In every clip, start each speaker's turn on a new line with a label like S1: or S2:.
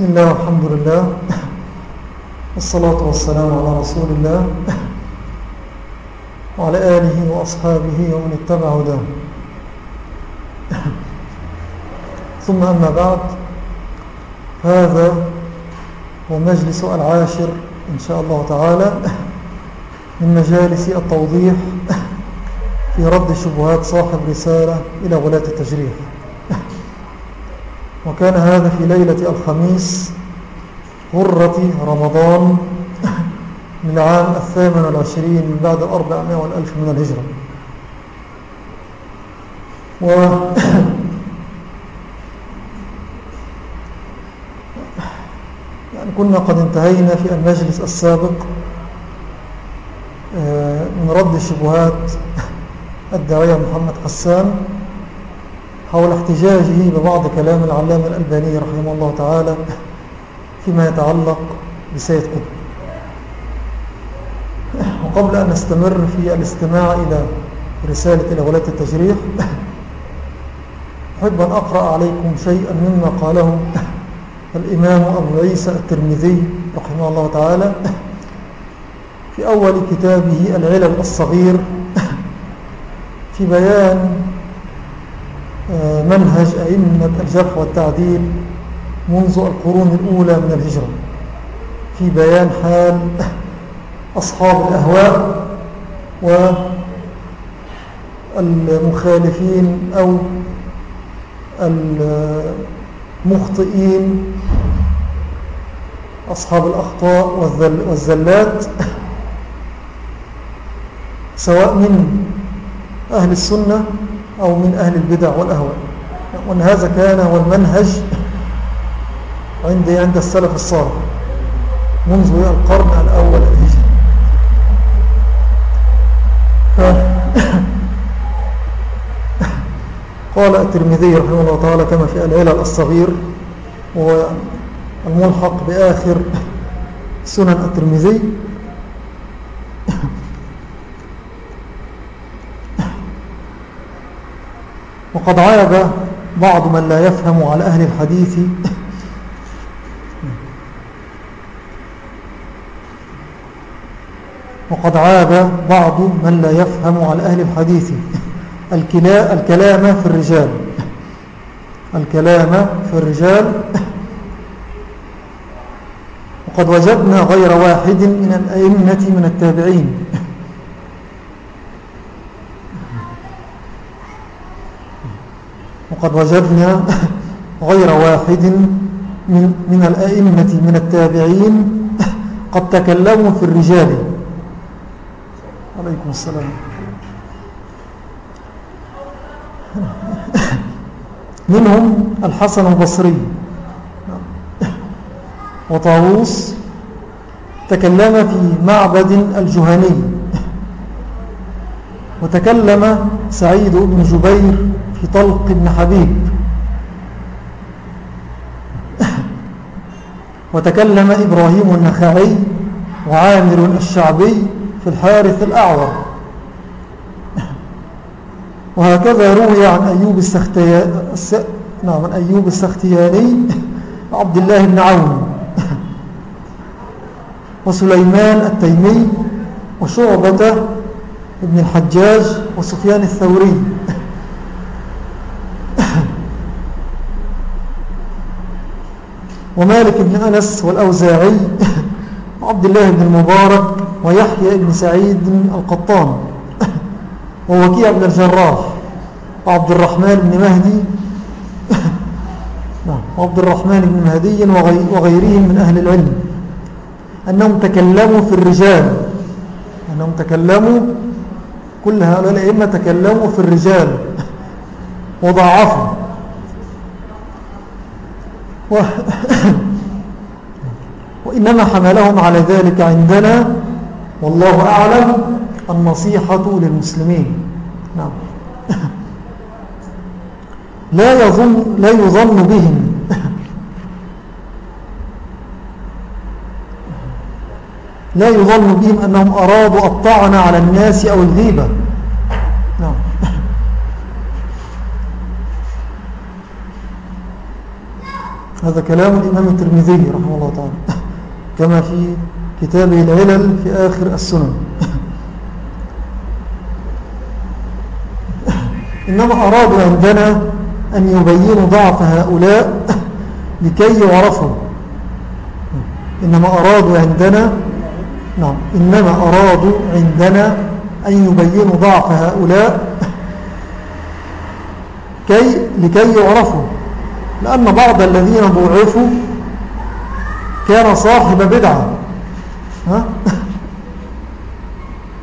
S1: بسم الله والحمد لله. والصلاة والسلام على رسول الله. وعلى آله وأصحابه ومن اتبع هداه. ثم أما بعد هذا هو مجلس العاشر إن شاء الله تعالى من مجالس التوضيح في رد شبهات صاحب رسالة إلى ولاة التجريح. وكان هذا في ليلة الخميس غرة رمضان من العام الثامن والعشرين من بعد الأربعمائة والألف من الهجرة. و يعني كنا قد انتهينا في المجلس السابق آه، من رد الشبهات الداعية محمد حسان حول احتجاجه ببعض كلام العلامة الألباني رحمه الله تعالى فيما يتعلق بسيد قطب. وقبل أن نستمر في الاستماع إلى رسالة إلى التجريح أحب أن أقرأ عليكم شيئا مما قاله الإمام أبو عيسى الترمذي رحمه الله تعالى في أول كتابه العلل الصغير في بيان منهج أئمة الجرح والتعديل منذ القرون الأولى من الهجرة في بيان حال أصحاب الأهواء والمخالفين أو المخطئين أصحاب الأخطاء والزلات سواء من أهل السنة أو من أهل البدع والأهواء. وأن هذا كان هو المنهج عند عند السلف الصالح منذ القرن الأول الهجري. قال الترمذي رحمه الله تعالى كما في العلل الصغير وهو الملحق بآخر سنن الترمذي وقد عاب بعض من لا يفهم على أهل الحديث. وقد عاب بعض من لا يفهم على أهل الحديث. الكلام في الرجال. الكلام في الرجال. وقد وجدنا غير واحد من الأئمة من التابعين. وقد وجدنا غير واحد من, من الأئمة من التابعين قد تكلموا في الرجال. عليكم السلام. منهم الحسن البصري وطاووس تكلم في معبد الجهني وتكلم سعيد بن جبير في طلق بن حبيب. وتكلم إبراهيم النخعي وعامر الشعبي في الحارث الأعور. وهكذا روي عن أيوب السختياني نعم عن أيوب السختياني عبد الله بن عون وسليمان التيمي وشعبة ابن الحجاج وسفيان الثوري. ومالك بن أنس والأوزاعي وعبد الله بن المبارك ويحيى بن سعيد القطان ووكيع بن الجراح وعبد الرحمن بن مهدي نعم، وعبد الرحمن بن مهدي وغيرهم من أهل العلم. أنهم تكلموا في الرجال. أنهم تكلموا كل هؤلاء الأئمة تكلموا في الرجال. وضعفوا. وإنما حملهم على ذلك عندنا والله أعلم النصيحة للمسلمين. نعم. لا يظن لا يظن بهم. لا يظن بهم أنهم أرادوا الطعن على الناس أو الغيبة. نعم. هذا كلام الإمام الترمذي رحمه الله تعالى. كما في كتابه العلل في آخر السنن. إنما أرادوا عندنا أن يبينوا ضعف هؤلاء لكي يعرفوا إنما أرادوا عندنا نعم إنما أرادوا عندنا أن يبينوا ضعف هؤلاء كي لكي يعرفوا لأن بعض الذين ضعفوا كان صاحب بدعة؟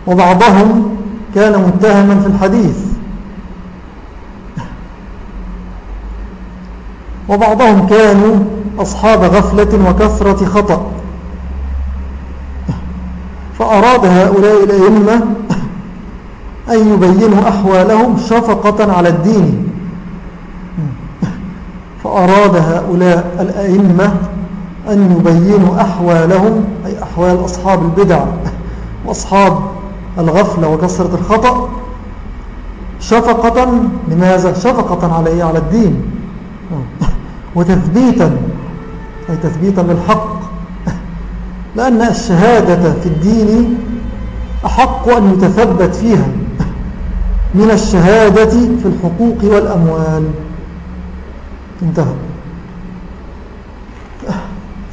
S1: وبعضهم كان متهما في الحديث. وبعضهم كانوا أصحاب غفلة وكثرة خطأ. فأراد هؤلاء الأئمة أن يبينوا أحوالهم شفقة على الدين. فأراد هؤلاء الأئمة أن يبينوا أحوالهم أي أحوال أصحاب البدع وأصحاب الغفلة وكسرة الخطأ شفقة لماذا؟ شفقة على إيه؟ على الدين وتثبيتا أي تثبيتا للحق لأن الشهادة في الدين أحق أن يتثبت فيها من الشهادة في الحقوق والأموال انتهى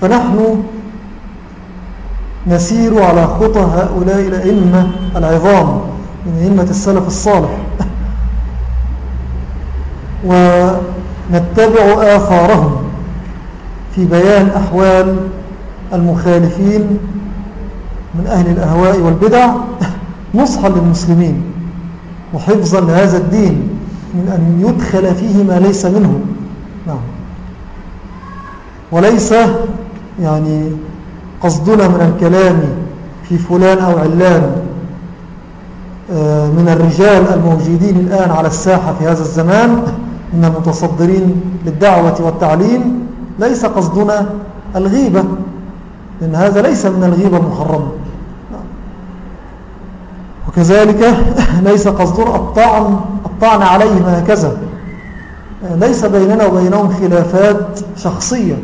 S1: فنحن نسير على خطى هؤلاء الأئمة العظام من أئمة السلف الصالح. ونتبع آثارهم في بيان أحوال المخالفين من أهل الأهواء والبدع نصحا للمسلمين وحفظا لهذا الدين من أن يدخل فيه ما ليس منه. نعم. وليس يعني قصدنا من الكلام في فلان أو علان آه، من الرجال الموجودين الآن على الساحة في هذا الزمان من المتصدرين للدعوة والتعليم ليس قصدنا الغيبة لأن هذا ليس من الغيبة المحرمة وكذلك ليس قصدنا الطعن, الطعن عليهم هكذا. ليس بيننا وبينهم خلافات شخصية.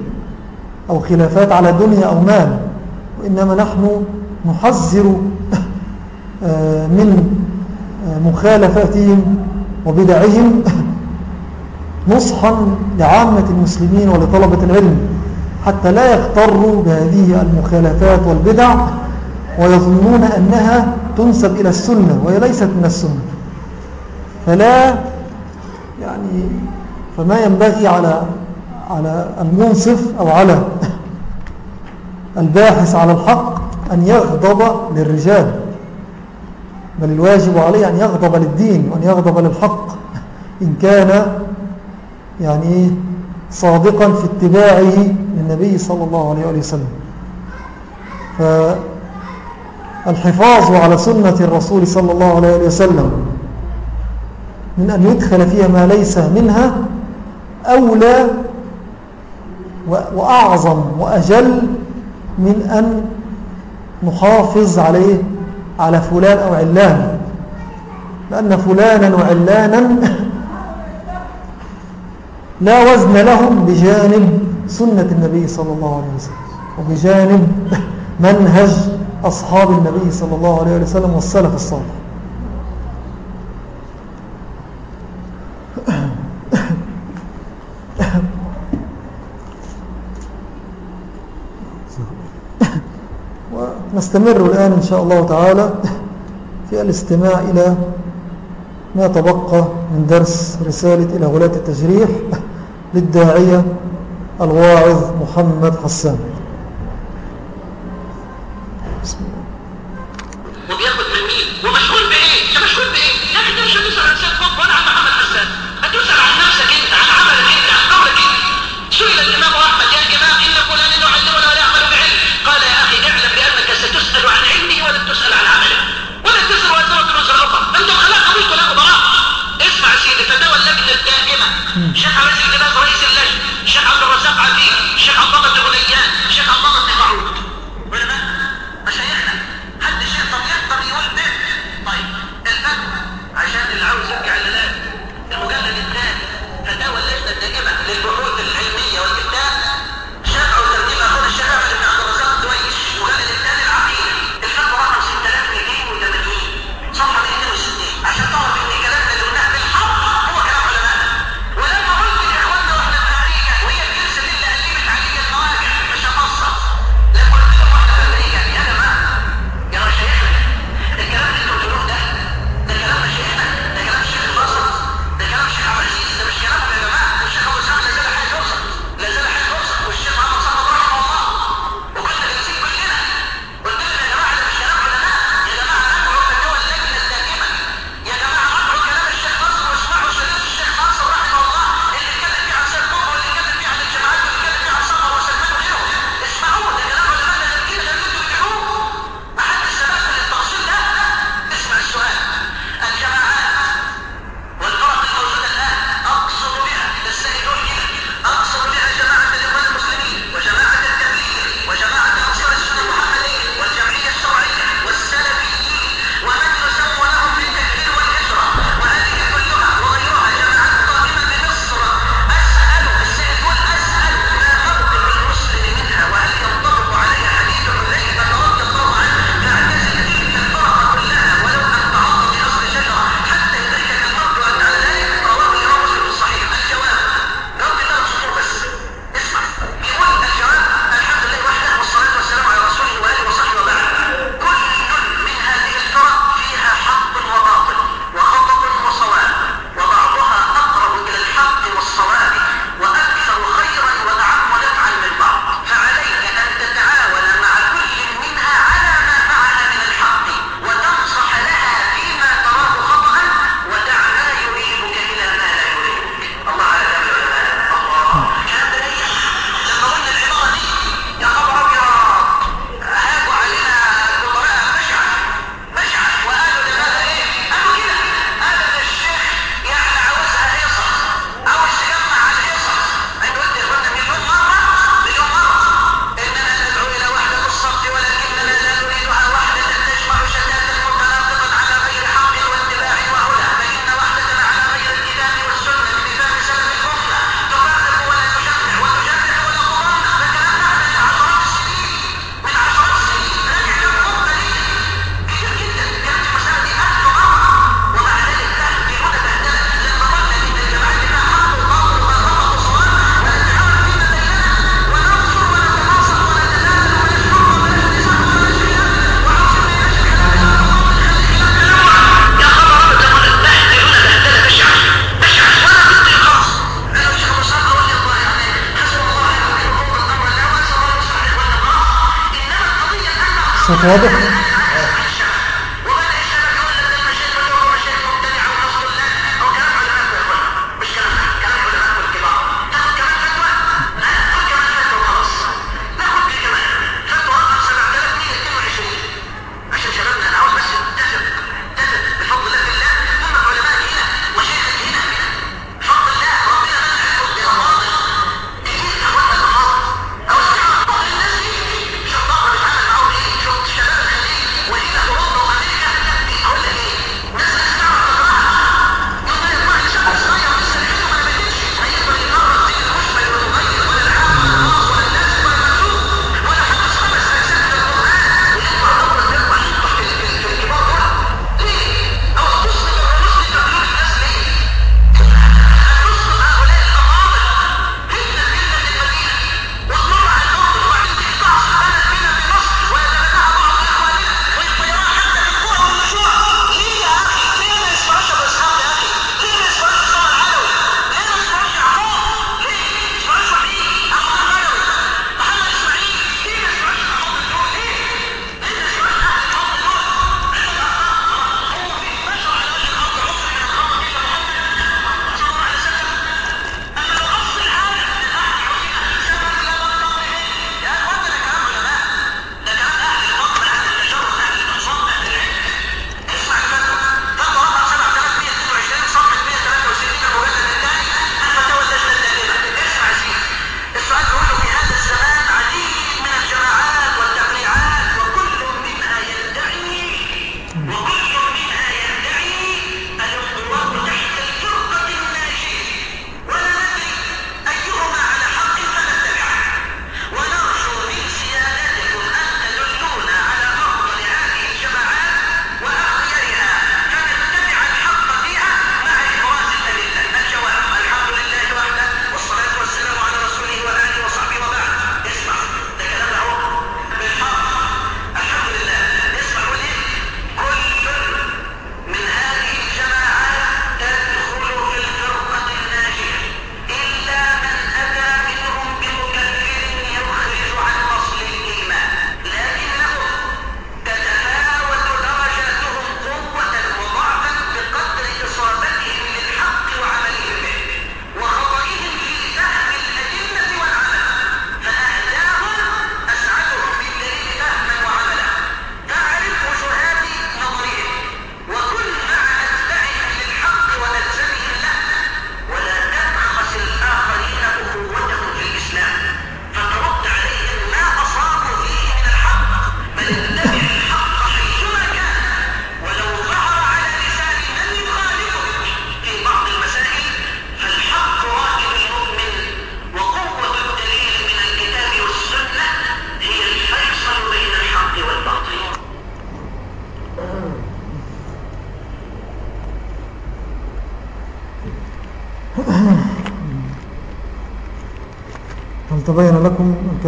S1: أو خلافات على دنيا أو مال وإنما نحن نحذر آه، من آه، مخالفاتهم وبدعهم نصحا لعامة المسلمين ولطلبة العلم حتى لا يغتروا بهذه المخالفات والبدع ويظنون أنها تنسب إلى السنة وهي ليست من السنة. فلا يعني فما ينبغي على على المنصف أو على الباحث على الحق أن يغضب للرجال. بل الواجب عليه أن يغضب للدين وأن يغضب للحق. إن كان يعني صادقا في اتباعه للنبي صلى الله عليه وسلم. فالحفاظ على سنة الرسول صلى الله عليه وسلم من أن يدخل فيها ما ليس منها أولى وأعظم وأجل من أن نحافظ عليه على فلان أو علان. لأن فلانا وعلانا لا وزن لهم بجانب سنة النبي صلى الله عليه وسلم وبجانب منهج أصحاب النبي صلى الله عليه وسلم والسلف الصالح. ونستمر الآن إن شاء الله تعالى في الاستماع إلى ما تبقى من درس رسالة إلى غلاة التجريح للداعية الواعظ محمد حسان.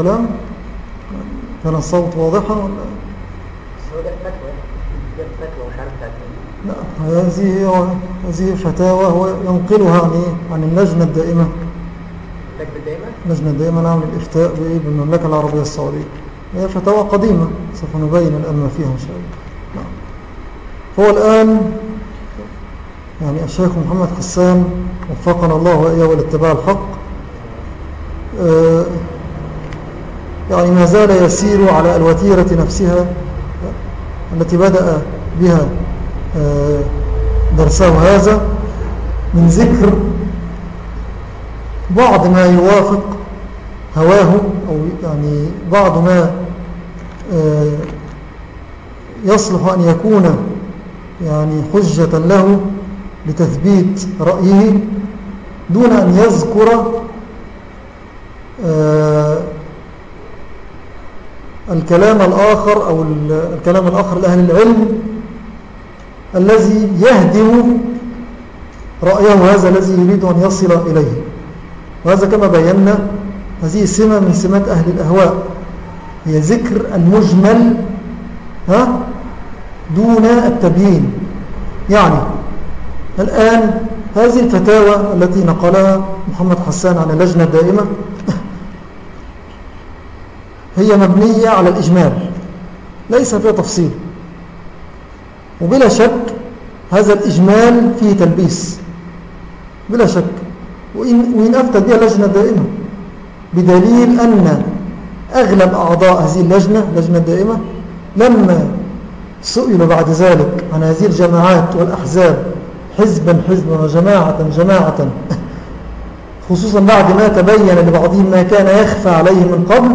S1: الكلام؟ كان الصوت واضحا ولا؟ لا هذه هذه فتاوى هو ينقلها عن إيه؟ عن اللجنة الدائمة.
S2: اللجنة الدائمة؟
S1: نعم للإفتاء بالمملكة العربية السعودية. هي فتاوى قديمة سوف نبين الآن ما فيها إن شاء الله. نعم. هو الآن يعني الشيخ محمد حسان وفقنا الله وإياه والاتباع الحق. زال يسير على الوتيرة نفسها التي بدأ بها آه، درسه هذا من ذكر بعض ما يوافق هواه أو يعني بعض ما آه، يصلح أن يكون يعني حجة له لتثبيت رأيه دون أن يذكر الكلام الآخر أو الكلام الآخر لأهل العلم الذي يهدم رأيه هذا الذي يريد أن يصل إليه. وهذا كما بينا هذه سمة من سمات أهل الأهواء. هي ذكر المجمل ها دون التبيين. يعني الآن هذه الفتاوى التي نقلها محمد حسان على لجنة دائمة. هي مبنية على الإجمال ليس فيها تفصيل. وبلا شك هذا الإجمال فيه تلبيس. بلا شك. وإن, أفتى أفتت بها لجنة دائمة. بدليل أن أغلب أعضاء هذه اللجنة لجنة دائمة لما سئلوا بعد ذلك عن هذه الجماعات والأحزاب حزبا حزبا وجماعة جماعة خصوصا بعد ما تبين لبعضهم ما كان يخفى عليه من قبل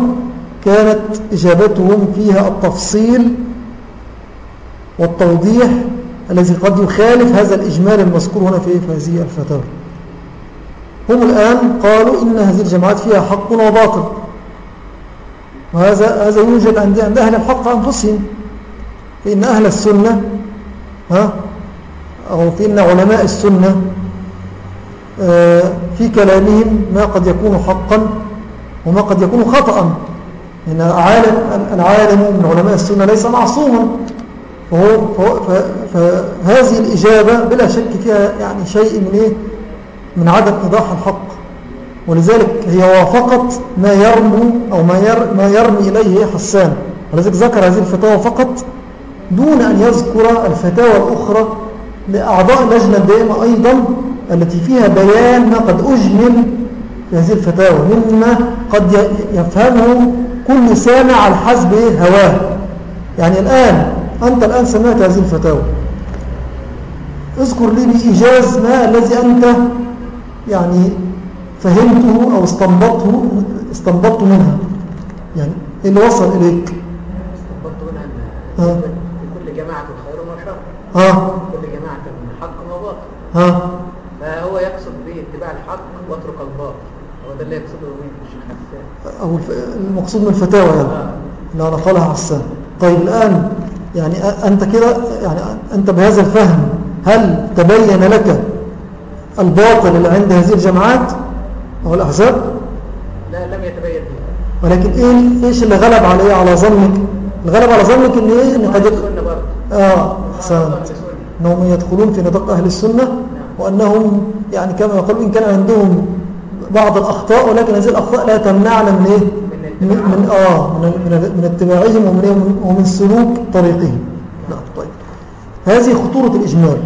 S1: كانت إجابتهم فيها التفصيل والتوضيح الذي قد يخالف هذا الإجمال المذكور هنا في هذه الفتاوى. هم الآن قالوا إن هذه الجماعات فيها حق وباطل. وهذا هذا يوجد عند عند أهل الحق أنفسهم. فإن أهل السنة ها أو فإن علماء السنة آه، في كلامهم ما قد يكون حقا وما قد يكون خطأ إن العالم, العالم من علماء السنة ليس معصوما. فهو فهذه الإجابة بلا شك فيها يعني شيء من إيه؟ من عدم إيضاح الحق. ولذلك هي وافقت ما يرمو أو ما, ير ما يرمي إليه حسان. ولذلك ذكر هذه الفتاوى فقط دون أن يذكر الفتاوى الأخرى لأعضاء اللجنة الدائمة أيضا التي فيها بيان ما قد أجمل في هذه الفتاوى مما قد يفهمه كل سامع على حسب هواه. يعني الآن أنت الآن سمعت هذه الفتاوى. اذكر لي بإيجاز ما الذي أنت يعني فهمته أو استنبطه استنبطت منها. يعني إيه اللي وصل إليك؟
S2: استنبطت منها
S1: ها.
S2: أن كل جماعة خير وشر
S1: ها
S2: كل جماعة حق وباطل
S1: ها
S2: فهو يقصد باتباع الحق واترك الباطل؟ هو ده اللي يقصده الشيخ حسان
S1: أو المقصود من الفتاوى يعني لا نقلها حسان طيب الآن يعني أنت كده يعني أنت بهذا الفهم هل تبين لك الباطل اللي عند هذه الجماعات أو الأحزاب؟
S2: لا لم يتبين
S1: ولكن إيه إيش اللي غلب عليه على ظنك؟ الغلب على ظنك إن إيه؟ إن قد آه أحسنت. أنهم يدخلون في نطاق أهل السنة وأنهم يعني كما يقول إن كان عندهم بعض الأخطاء ولكن هذه الأخطاء لا تمنعنا من إيه؟ من, من آه من, من, من اتباعهم ومن, ومن, ومن سلوك طريقهم. نعم طيب. هذه خطورة الإجمال.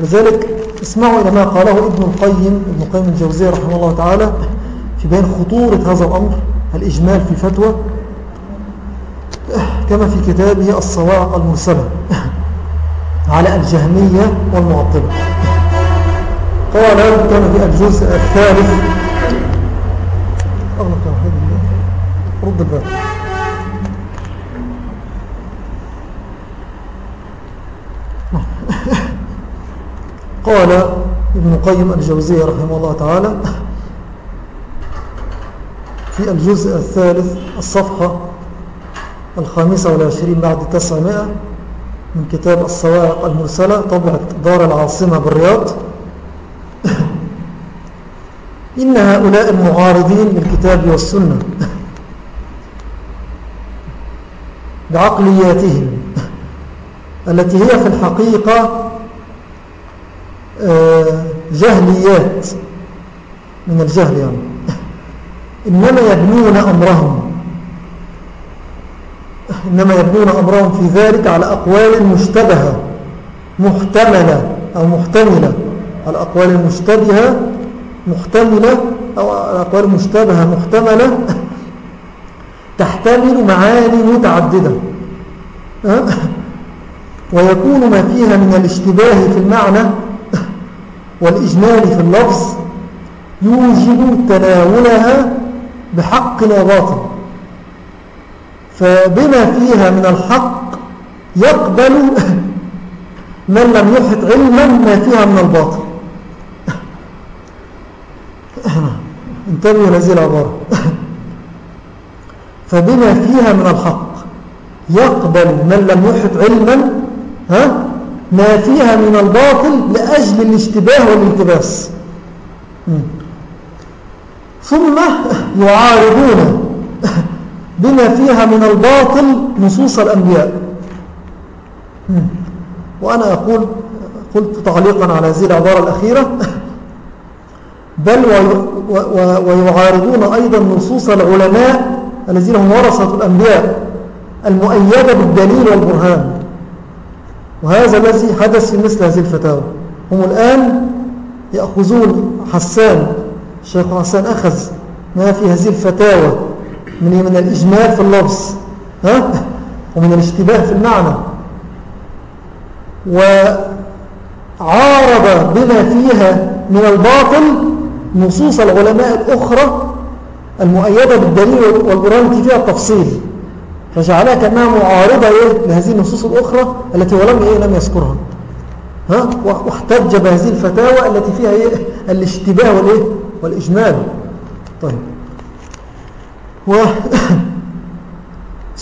S1: لذلك اسمعوا إلى ما قاله ابن القيم ابن القيم الجوزية رحمه الله تعالى في بين خطورة هذا الأمر الإجمال في فتوى كما في كتابه الصواعق المرسلة على الجهمية والمعطلة. قال كما في الجزء الثالث أغلق يا وحيد الله. رد الباب. قال ابن قيم الجوزية رحمه الله تعالى في الجزء الثالث الصفحة الخامسة والعشرين بعد تسعمائة من كتاب الصواعق المرسلة طبعة دار العاصمة بالرياض. إن هؤلاء المعارضين للكتاب والسنة بعقلياتهم التي هي في الحقيقة آه، جهليات. من الجهل يعني. إنما يبنون أمرهم. إنما يبنون أمرهم في ذلك على أقوال مشتبهة محتملة أو محتملة على أقوال مشتبهة محتملة أو على أقوال مشتبهة محتملة تحتمل معاني متعددة؟ ويكون ما فيها من الاشتباه في المعنى والإجمال في اللفظ يوجب تناولها بحق وباطل فبما فيها من الحق يقبل من لم يحط علما ما فيها من الباطل انتبهوا هذه العبارة فبما فيها من الحق يقبل من لم يحط علما ها؟ ما فيها من الباطل لأجل الاشتباه والالتباس. ثم يعارضون بما فيها من الباطل نصوص الأنبياء. وأنا أقول قلت تعليقا على هذه العبارة الأخيرة. بل ويعارضون أيضا نصوص العلماء الذين هم ورثة الأنبياء المؤيدة بالدليل والبرهان. وهذا الذي حدث في مثل هذه الفتاوى. هم الآن يأخذون حسان الشيخ حسان أخذ ما في هذه الفتاوى من من الإجمال في اللفظ ها؟ ومن الاشتباه في المعنى. وعارض بما فيها من الباطل نصوص العلماء الأخرى المؤيدة بالدليل والبرهان فيها التفصيل. فجعلها كأنها معارضة إيه لهذه النصوص الأخرى التي ولم إيه لم يذكرها. ها؟ واحتج بهذه الفتاوى التي فيها إيه؟ الاشتباه والإيه؟ والإجمال. طيب. و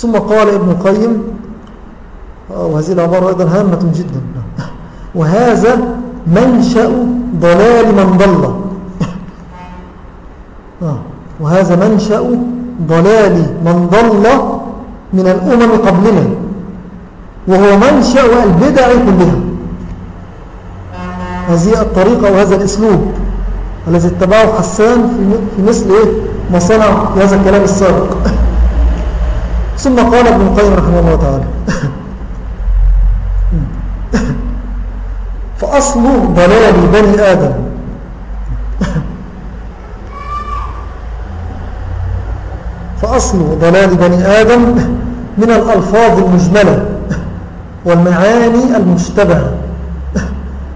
S1: ثم قال ابن القيم آه، وهذه العبارة أيضا هامة جدا. وهذا منشأ ضلال من ضل. وهذا منشأ ضلال من ضل من الأمم قبلنا وهو منشأ البدع كلها. هذه الطريقة وهذا الأسلوب الذي اتبعه حسان في مثل إيه؟ ما صنع في هذا الكلام السابق. ثم قال ابن القيم رحمه الله تعالى فأصل ضلال بني آدم. فأصل ضلال بني آدم من الألفاظ المجملة والمعاني المشتبهة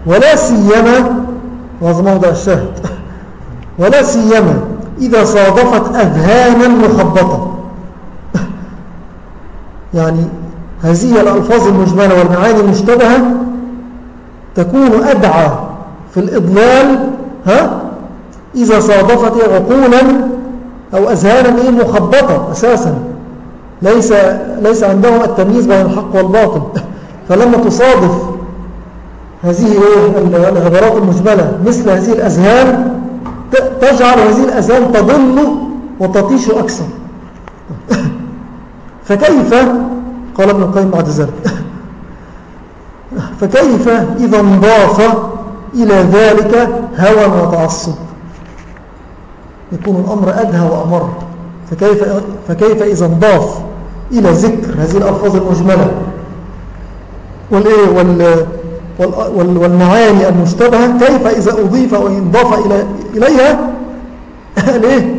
S1: ولا سيما وهذا موضع الشاهد ولا سيما إذا صادفت أذهانا مخبطة. يعني هذه الألفاظ المجملة والمعاني المشتبهة تكون أدعى في الإضلال ها؟ إذا صادفت عقولا أو أذهانا مخبطة أساسا. ليس, ليس عندهم التمييز بين الحق والباطل. فلما تصادف هذه العبارات المجملة مثل هذه الأذهان تجعل هذه الأذهان تضل وتطيش أكثر. فكيف؟ قال ابن القيم بعد ذلك. فكيف إذا انضاف إلى ذلك هوى وتعصب؟ يكون الأمر أدهى وأمر. فكيف, فكيف إذا انضاف إلى ذكر هذه الألفاظ المجملة؟ والإيه وال والمعاني المشتبهة كيف إذا أضيف أو انضاف إليها؟ الإيه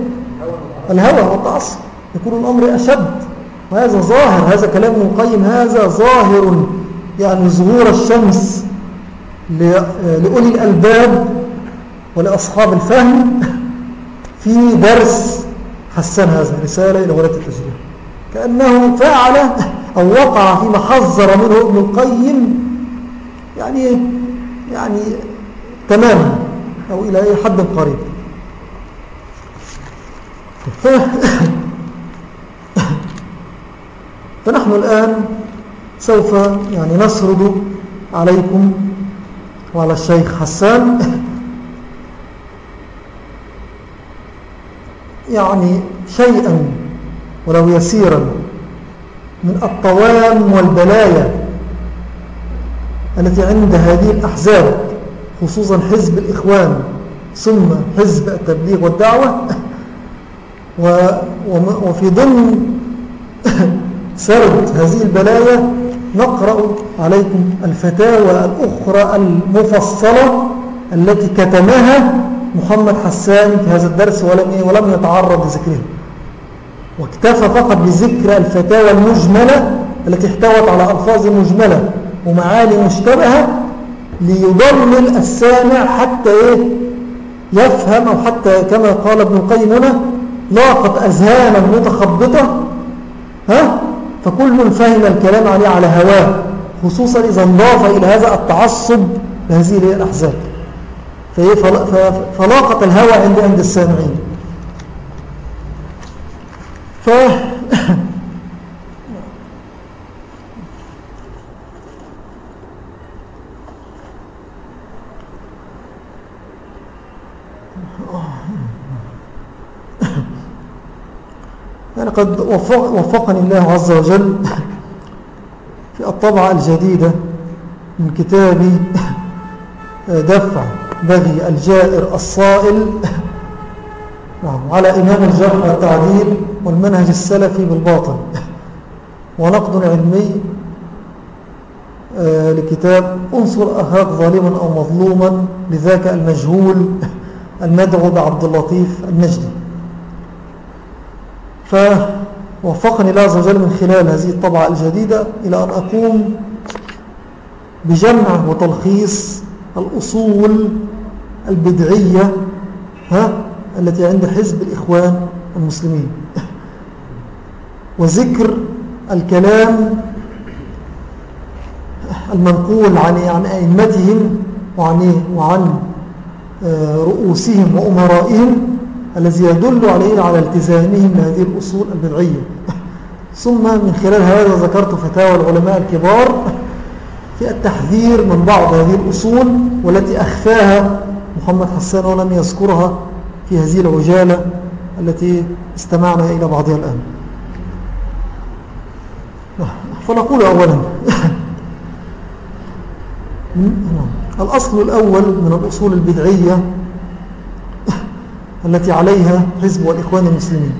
S1: الهوى والتعصب. يكون الأمر أشد. وهذا ظاهر. هذا كلام القيم. هذا ظاهر. يعني ظهور الشمس لأولي الألباب ولأصحاب الفهم. في درس حسن هذا رسالة إلى ولاة التشريع كأنه فعل أو وقع فيما حذر منه ابن القيم يعني يعني تماما أو إلى حد قريب. فنحن الآن سوف يعني نسرد عليكم وعلى الشيخ حسان يعني شيئا ولو يسيرا من الطوام والبلايا التي عند هذه الأحزاب خصوصا حزب الإخوان ثم حزب التبليغ والدعوة وفي ضمن سرد هذه البلايا نقرأ عليكم الفتاوى الأخرى المفصلة التي كتمها محمد حسان في هذا الدرس ولم, ولم يتعرض لذكرها واكتفى فقط بذكر الفتاوى المجملة التي احتوت على ألفاظ مجملة ومعاني مشتبهة ليضلل السامع حتى إيه؟ يفهم أو حتى كما قال ابن القيم هنا لاقت أذهانا متخبطة ها؟ فكل فهم الكلام عليه على هواه خصوصا إذا انضاف إلى هذا التعصب لهذه الأحزاب. فلاقت الهوى عند عند السامعين. ف يعني قد وفق وفقني الله عز وجل في الطبعة الجديدة من كتاب دفع. بغي الجائر الصائل. نعم، على إمام الجرح والتعديل والمنهج السلفي بالباطل. ونقد علمي آه، لكتاب انصر أخاك ظالما أو مظلوما لذاك المجهول المدعو بعبد اللطيف النجدي. فوفقني الله عز وجل من خلال هذه الطبعة الجديدة إلى أن أقوم بجمع وتلخيص الأصول البدعية ها التي عند حزب الإخوان المسلمين. وذكر الكلام المنقول عن عن أئمتهم وعن وعن آه، رؤوسهم وأمرائهم الذي يدل عليه على التزامهم بهذه الأصول البدعية. ثم من خلال هذا ذكرت فتاوى العلماء الكبار في التحذير من بعض هذه الأصول والتي أخفاها محمد حسان ولم يذكرها في هذه العجالة التي استمعنا إلى بعضها الآن. فنقول أولا. الأصل الأول من الأصول البدعية التي عليها حزب والإخوان المسلمين.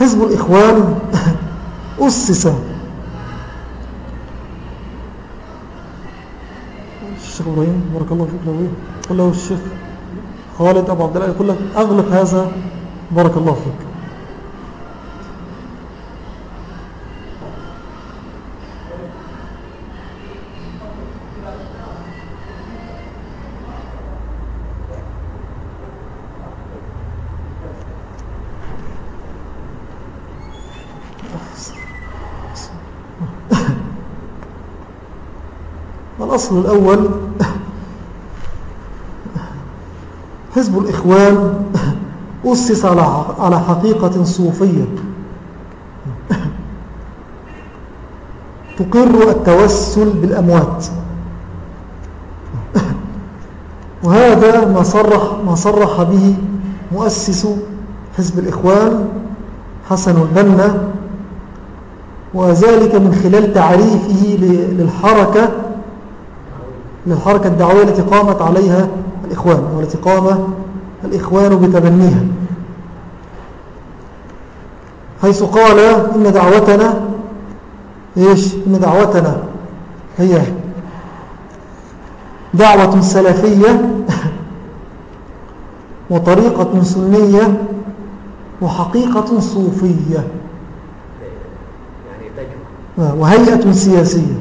S1: حزب الإخوان أسس الشيخ إبراهيم بارك الله فيك لو قل له الشيخ خالد أبو عبد الله يقول لك أغلق هذا بارك الله فيك. الأصل الأول. حزب الإخوان أسس على حقيقة صوفية. تقر التوسل بالأموات. وهذا ما صرح, ما صرح به مؤسس حزب الإخوان حسن البنا. وذلك من خلال تعريفه للحركة للحركة الدعوية التي قامت عليها الإخوان والتي قام الإخوان بتبنيها. حيث قال إن دعوتنا إيش؟ إن دعوتنا هي دعوة سلفية وطريقة سنية وحقيقة صوفية. يعني وهيئة سياسية.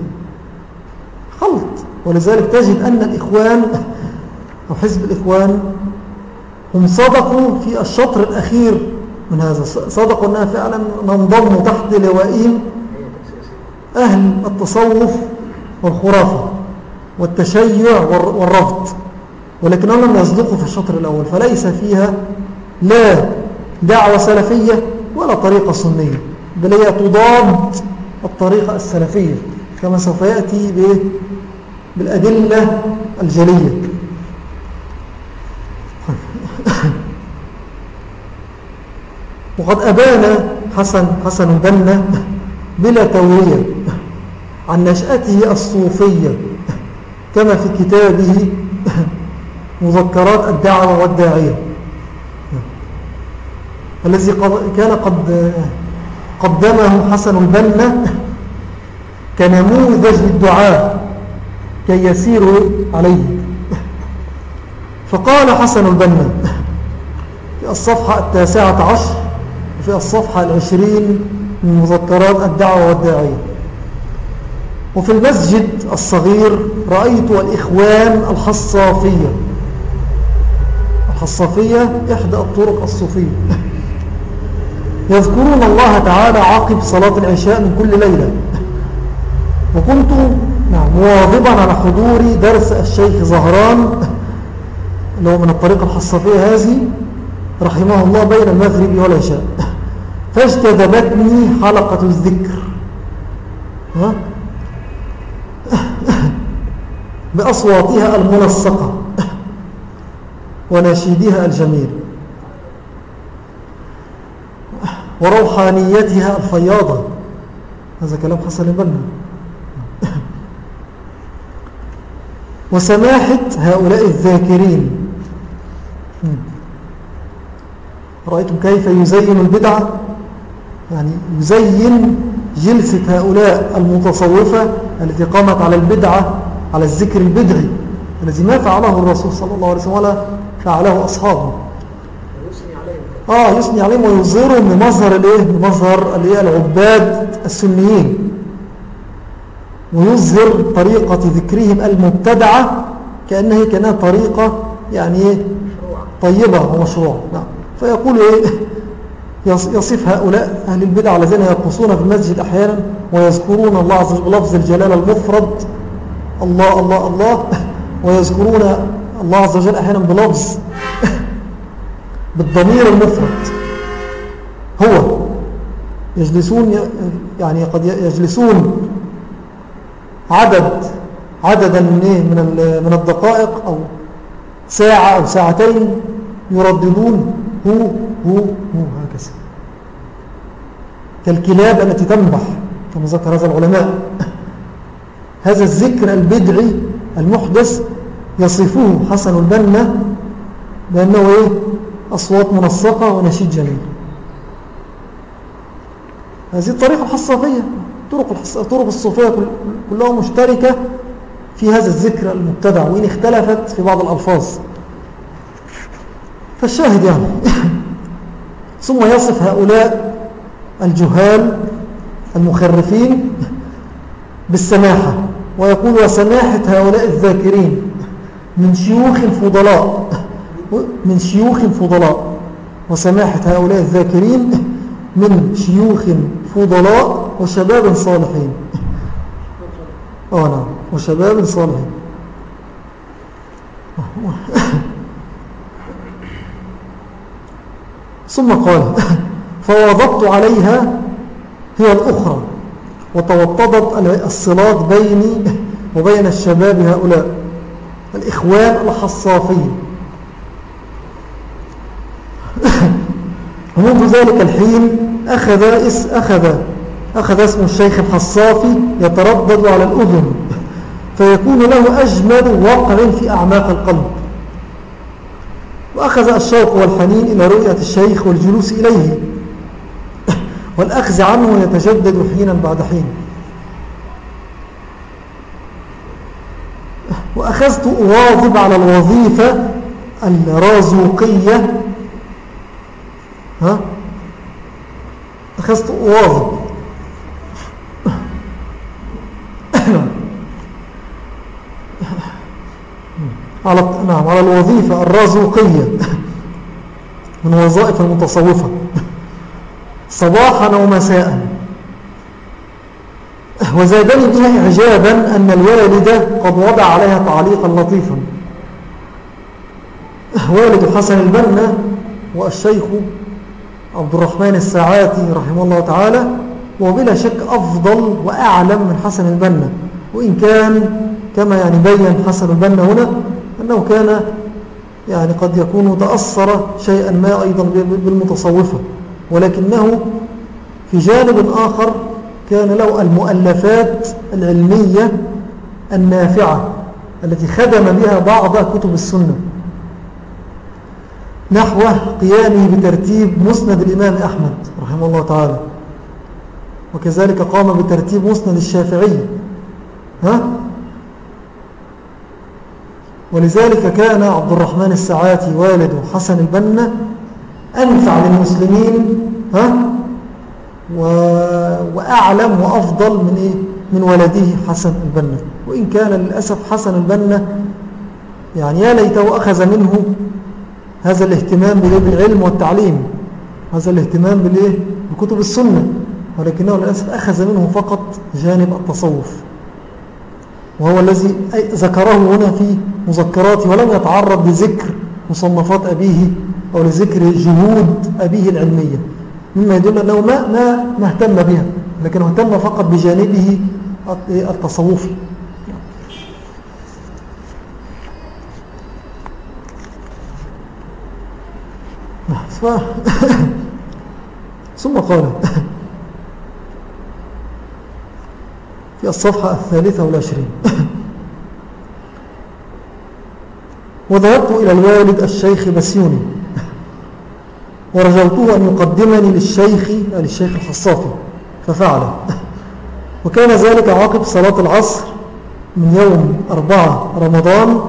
S1: خلط. ولذلك تجد أن الإخوان أو حزب الإخوان هم صدقوا في الشطر الأخير من هذا. صدقوا أنها فعلا ننضم تحت لوائهم أهل التصوف والخرافة والتشيع والرفض ولكنهم لم يصدقوا في الشطر الأول فليس فيها لا دعوة سلفية ولا طريقة سنية بل هي تضاد الطريقة السلفية كما سوف يأتي بالأدلة الجلية. وقد أبان حسن حسن البنا بلا تورية عن نشأته الصوفية كما في كتابه مذكرات الدعوة والداعية. الذي كان قد قدمه حسن البنا كنموذج للدعاء كي يسيروا عليه. فقال حسن البنا في الصفحة التاسعة عشر وفي الصفحة العشرين من مذكرات الدعوة والداعية. وفي المسجد الصغير رأيت الإخوان الخصافية الخصافية إحدى الطرق الصوفية. يذكرون الله تعالى عقب صلاة العشاء من كل ليلة. وكنت نعم. مواظبا على حضور درس الشيخ زهران اللي هو من الطريقة الحصافية هذه رحمه الله بين المغرب والعشاء. فاجتذبتني حلقة الذكر. ها؟ بأصواتها المنسقة وناشيدها الجميل وروحانيتها الفياضة. هذا كلام حسن البنا وسماحة هؤلاء الذاكرين. رأيتم كيف يزين البدعة يعني يزين جلسة هؤلاء المتصوفة التي قامت على البدعة على الذكر البدعي الذي ما فعله الرسول صلى الله عليه وسلم ولا فعله أصحابه. آه يثني عليهم ويظهرهم بمظهر الإيه؟ بمظهر العباد السنيين. ويظهر طريقة ذكرهم المبتدعة كأنها كأنها طريقة يعني
S2: مشروع
S1: طيبة ومشروعة. نعم. فيقول يص- يصف هؤلاء أهل البدع الذين يرقصون في المسجد أحيانا ويذكرون الله عز وجل بلفظ الجلالة المفرد الله الله الله ويذكرون الله عز وجل أحيانا بلفظ بالضمير المفرد. هو يجلسون يعني قد يجلسون عدد عددا من إيه؟ من من الدقائق أو ساعة أو ساعتين يرددون هو هو هو هكذا كالكلاب التي تنبح كما ذكر هذا العلماء هذا الذكر البدعي المحدث يصفه حسن البنا بأنه إيه؟ أصوات منسقة ونشيد جميل هذه الطريقة الحصافية طرق, الحص... طرق الصوفية كل... كلها مشتركة في هذا الذكر المبتدع وإن اختلفت في بعض الألفاظ. فالشاهد يعني. ثم يصف هؤلاء الجهال المخرفين بالسماحة ويقول وسماحة هؤلاء الذاكرين من شيوخ فضلاء من شيوخ فضلاء وسماحة هؤلاء الذاكرين من شيوخ فضلاء وشباب صالحين. آه نعم. وشباب صالحين. ثم قال فواظبت عليها هي الأخرى وتوطدت الصلات بيني وبين الشباب هؤلاء الإخوان الحصافين. ومنذ ذلك الحين أخذ, أخذ, أخذ اسم الشيخ الحصافي يتردد على الأذن فيكون له أجمل وقع في أعماق القلب. وأخذ الشوق والحنين إلى رؤية الشيخ والجلوس إليه والأخذ عنه يتجدد حينا بعد حين. وأخذت أواظب على الوظيفة الرازوقية. ها؟ أخذت أواظب على نعم على الوظيفة الرازوقية من وظائف المتصوفة. صباحا ومساء. وزادني بها إعجابا أن الوالد قد وضع عليها تعليقا لطيفا. والد حسن البنا والشيخ عبد الرحمن الساعاتي رحمه الله تعالى وبلا شك أفضل وأعلم من حسن البنا. وإن كان كما يعني بين حسن البنا هنا أنه كان يعني قد يكون تأثر شيئا ما أيضا بالمتصوفة ولكنه في جانب آخر كان له المؤلفات العلمية النافعة التي خدم بها بعض كتب السنة نحو قيامه بترتيب مسند الإمام أحمد رحمه الله تعالى وكذلك قام بترتيب مسند الشافعي ها؟ ولذلك كان عبد الرحمن السعاتي والد حسن البنا أنفع للمسلمين ها؟ و... وأعلم وأفضل من, إيه؟ من ولده حسن البنا وإن كان للأسف حسن البنا يعني يا ليته أخذ منه هذا الاهتمام بالعلم والتعليم هذا الاهتمام بالإيه؟ بكتب السنة ولكنه للأسف أخذ منه فقط جانب التصوف وهو الذي ذكره هنا في مذكراته ولم يتعرض لذكر مصنفات أبيه أو لذكر جهود أبيه العلمية مما يدل أنه ما, ما, ما اهتم بها لكنه اهتم فقط بجانبه التصوفي. ثم قال في الصفحة الثالثة والعشرين. وذهبت إلى الوالد الشيخ بسيوني. ورجوته أن يقدمني للشيخ للشيخ الحصافي ففعل. وكان ذلك عقب صلاة العصر من يوم أربعة رمضان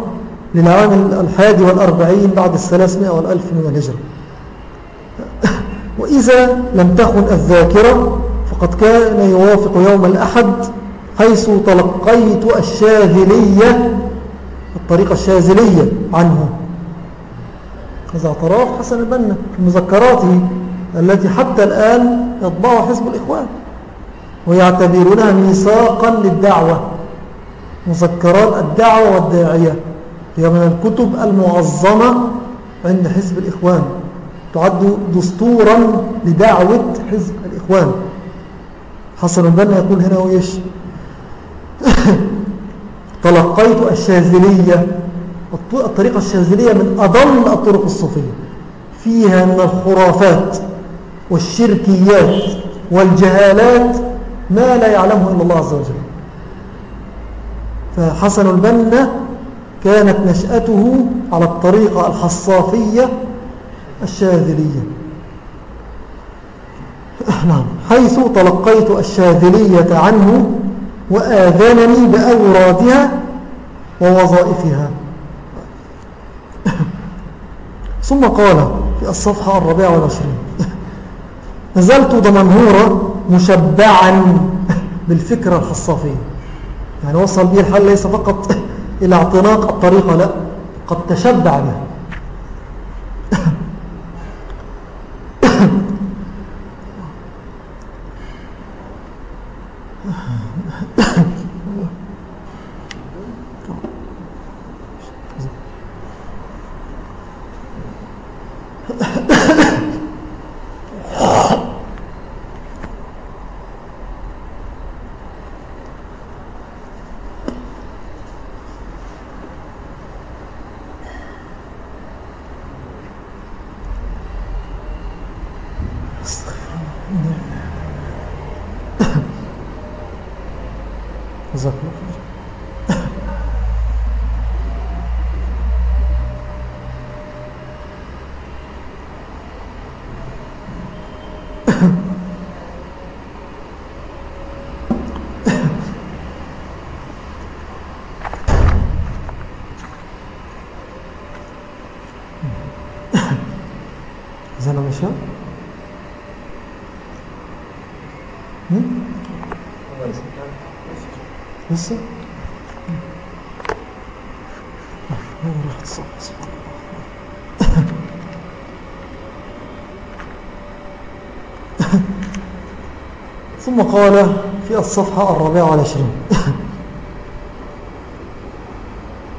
S1: للعام الحادي والأربعين بعد الثلاثمائة والألف من الهجرة. وإذا لم تخن الذاكرة فقد كان يوافق يوم الأحد حيث تلقيت الشاذلية الطريقة الشاذلية عنه. هذا اعتراف حسن البنا في مذكراته التي حتى الآن يطبعها حزب الإخوان ويعتبرونها ميثاقا للدعوة مذكرات الدعوة والداعية هي من الكتب المعظمة عند حزب الإخوان تعد دستورا لدعوة حزب الإخوان. حسن البنا يقول هنا ويش تلقيت الشاذلية. الطريقة الشاذلية من أضل الطرق الصوفية. فيها من الخرافات والشركيات والجهالات ما لا يعلمه إلا الله عز وجل. فحسن البنا كانت نشأته على الطريقة الحصافية الشاذلية. نعم. حيث تلقيت الشاذلية عنه وآذنني بأورادها ووظائفها. ثم قال في الصفحة الرابعة والعشرين نزلت دمنهورا مشبعا بالفكرة الحصافية يعني وصل به الحل ليس فقط إلى اعتناق الطريقة لا قد تشبع بها جزاك الله خير زنا مشى لسه ثم قال في الصفحة الرابعة والعشرين.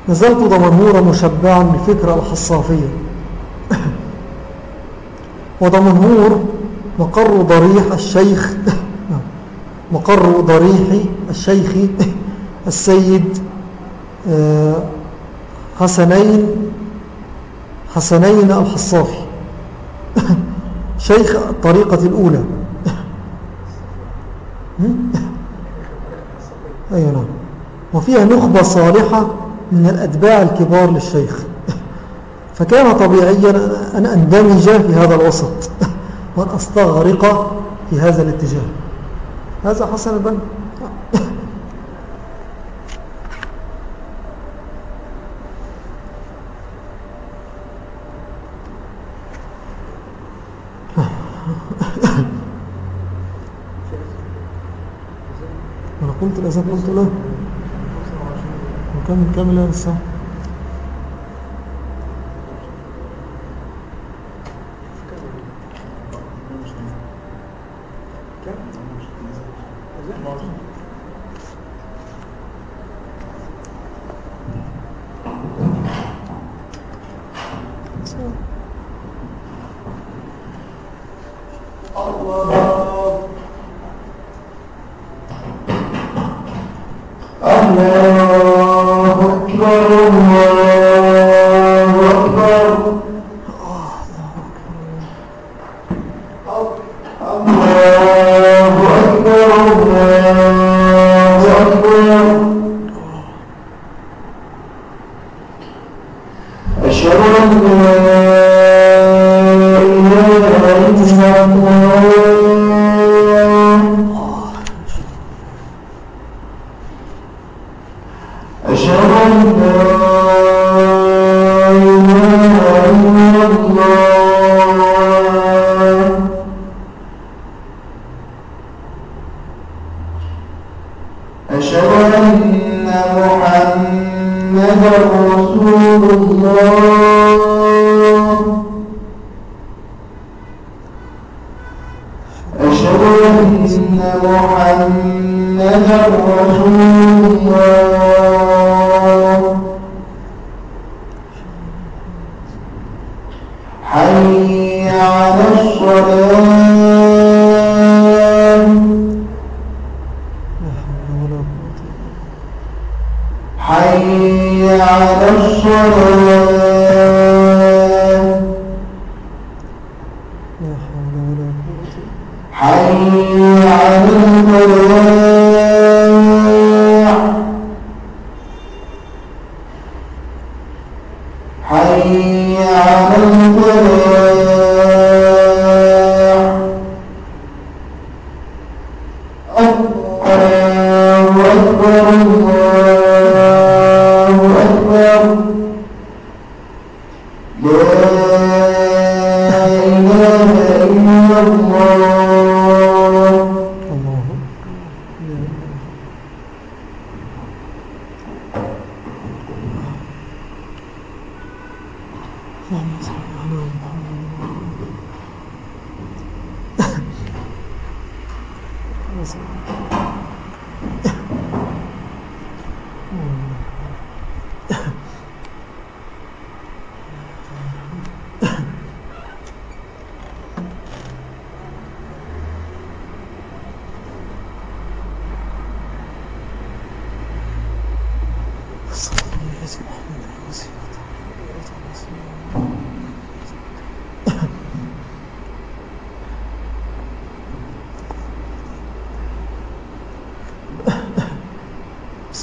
S1: نزلت ضمنهورا مشبعا بالفكرة الحصافية ودمنهور مقر ضريح الشيخ. مقر ضريح الشيخ. السيد حسنين حسنين الحصافي شيخ الطريقة الأولى. أيوة نعم. وفيها نخبة صالحة من الأتباع الكبار للشيخ. فكان طبيعيا أن أندمج في هذا الوسط. وأن أستغرق في هذا الاتجاه. هذا حسن البنا. أنا قلت له. وكم كم الآن الساعة
S3: أشهد أن لا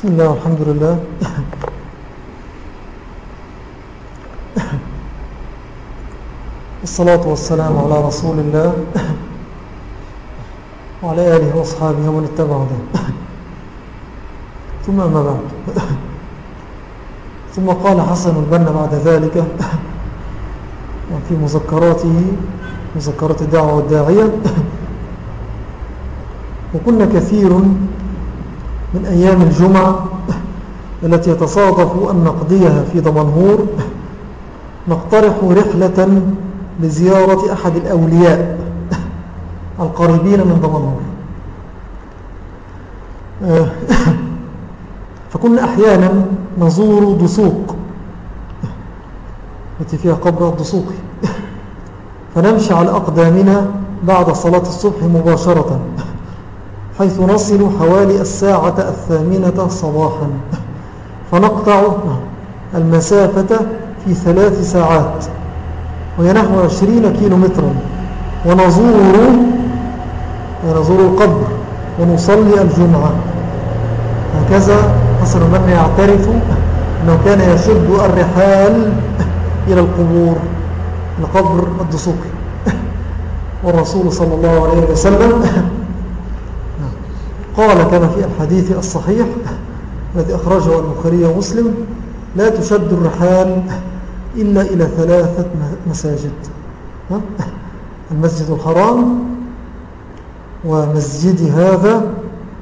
S1: بسم الله والحمد لله. الصلاة والسلام على رسول الله وعلى آله وأصحابه ومن اتبع ذلك ثم أما بعد. ثم قال حسن البنا بعد ذلك في مذكراته مذكرات الدعوة والداعية وكنا كثير من أيام الجمعة التي يتصادف أن نقضيها في دمنهور نقترح رحلة لزيارة أحد الأولياء القريبين من دمنهور فكنا أحيانا نزور دسوق التي فيها قبر الدسوقي فنمشي على أقدامنا بعد صلاة الصبح مباشرة. حيث نصل حوالي الساعة الثامنة صباحا. فنقطع المسافة في ثلاث ساعات. وهي نحو عشرين كيلو مترا ونزور ونزور القبر. ونصلي الجمعة. هكذا حسن من يعترف أنه كان يشد الرحال إلى القبور. لقبر الدسوقي. والرسول صلى الله عليه وسلم قال كما في الحديث الصحيح الذي أخرجه البخاري ومسلم لا تشد الرحال إلا إلى ثلاثة مساجد. المسجد الحرام ومسجد هذا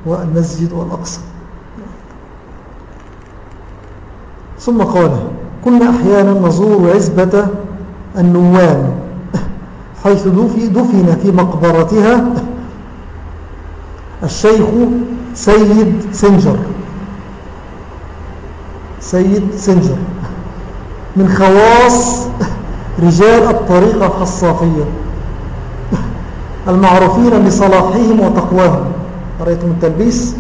S1: والمسجد الأقصى. ثم قال كنا أحيانا نزور عزبة النوام حيث دفن في مقبرتها. الشيخ سيد سنجر. سيد سنجر. من خواص رجال الطريقة الحصافية المعروفين بصلاحهم وتقواهم. رأيتم التلبيس؟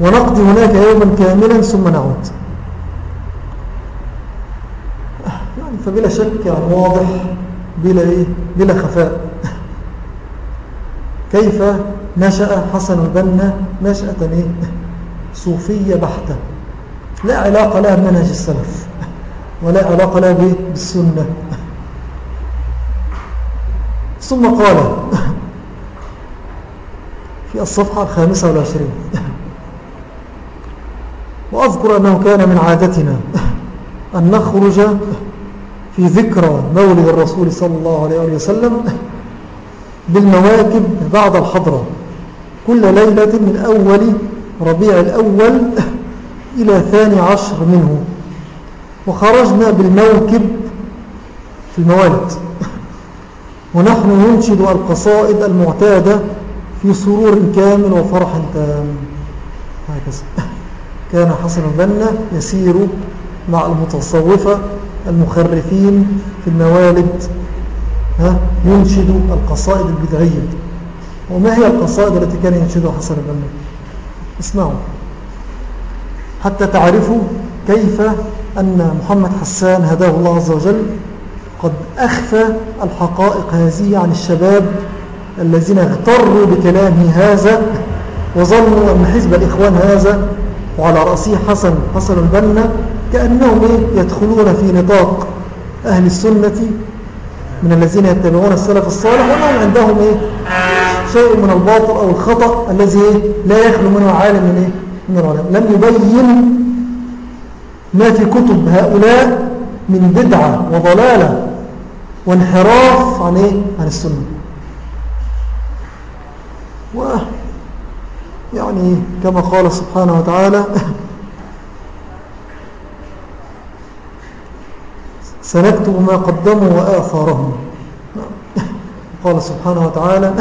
S1: ونقضي هناك يوما كاملا ثم نعود. يعني فبلا شك يعني واضح بلا, إيه؟ بلا خفاء. كيف نشأ حسن البنا نشأة إيه؟ صوفية بحتة لا علاقة لها بمنهج السلف ولا علاقة لها بالسنة ثم قال في الصفحة الخامسة والعشرين وأذكر أنه كان من عادتنا أن نخرج في ذكرى مولد الرسول صلى الله عليه وسلم بالمواكب بعد الحضرة. كل ليلة من أول ربيع الأول إلى ثاني عشر منه. وخرجنا بالموكب في الموالد. ونحن ننشد القصائد المعتادة في سرور كامل وفرح تام. هكذا. كان حسن البنا يسير مع المتصوفة المخرفين في الموالد. ينشد القصائد البدعية. وما هي القصائد التي كان ينشدها حسن البنا؟ اسمعوا. حتى تعرفوا كيف أن محمد حسان هداه الله عز وجل قد أخفى الحقائق هذه عن الشباب الذين اغتروا بكلامه هذا وظنوا أن حزب الإخوان هذا وعلى رأسه حسن حسن البنا كأنهم يدخلون في نطاق أهل السنة من الذين يتبعون السلف الصالح وأنهم عندهم إيه؟ شيء من الباطل أو الخطأ الذي إيه؟ لا يخلو منه عالم من, إيه؟ من العلم لم يبين ما في كتب هؤلاء من بدعة وضلالة وانحراف عن, إيه؟ عن السنة و يعني كما قال سبحانه وتعالى سنكتب ما قدموا وآثارهم. قال سبحانه وتعالى.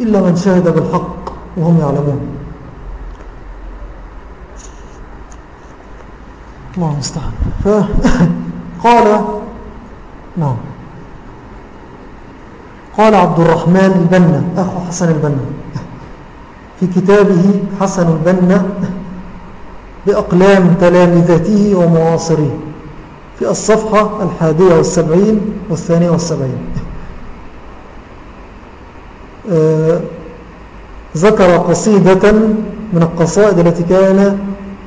S1: إلا من شهد بالحق وهم يعلمون. الله المستعان. فقال نعم. قال عبد الرحمن البنا أخو حسن البنا. في كتابه حسن البنا بأقلام تلامذته ومعاصريه في الصفحة الحادية والسبعين والثانية والسبعين. آه ذكر قصيدة من القصائد التي كان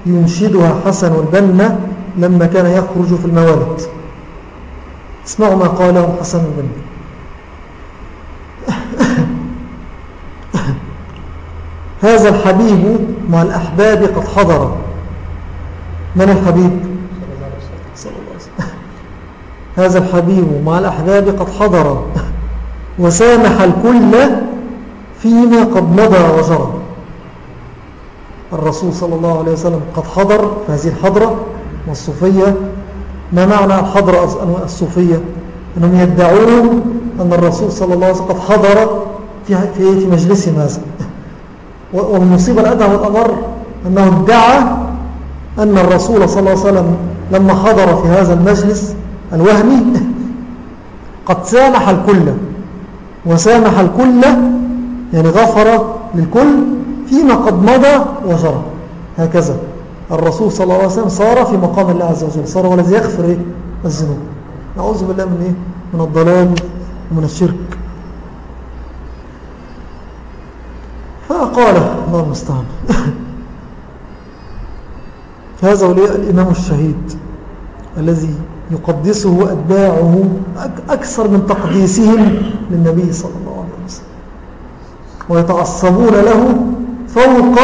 S1: ينشدها حسن البنا لما كان يخرج في الموالد. اسمعوا ما قاله حسن البنا. هذا الحبيب مع الأحباب قد حضر. من الحبيب؟ هذا الحبيب مع الأحباب قد حضر. وسامح الكل فيما قد مضى وجرى. الرسول صلى الله عليه وسلم قد حضر في هذه الحضرة والصوفية ما معنى الحضرة الصوفية؟ أنهم يدعون أن الرسول صلى الله عليه وسلم قد حضر في مجلسهم هذا والمصيبة الأدعى والأمر أنه ادعى أن الرسول صلى الله عليه وسلم لما حضر في هذا المجلس الوهمي قد سامح الكل وسامح الكل يعني غفر للكل فيما قد مضى وجرى هكذا الرسول صلى الله عليه وسلم صار في مقام الله عز وجل صار هو الذي يغفر إيه؟ الذنوب نعوذ بالله من إيه؟ من الضلال ومن الشرك فقال الله المستعان هذا ولي الإمام الشهيد الذي يقدسه أتباعه أكثر من تقديسهم للنبي صلى الله عليه وسلم. ويتعصبون له فوق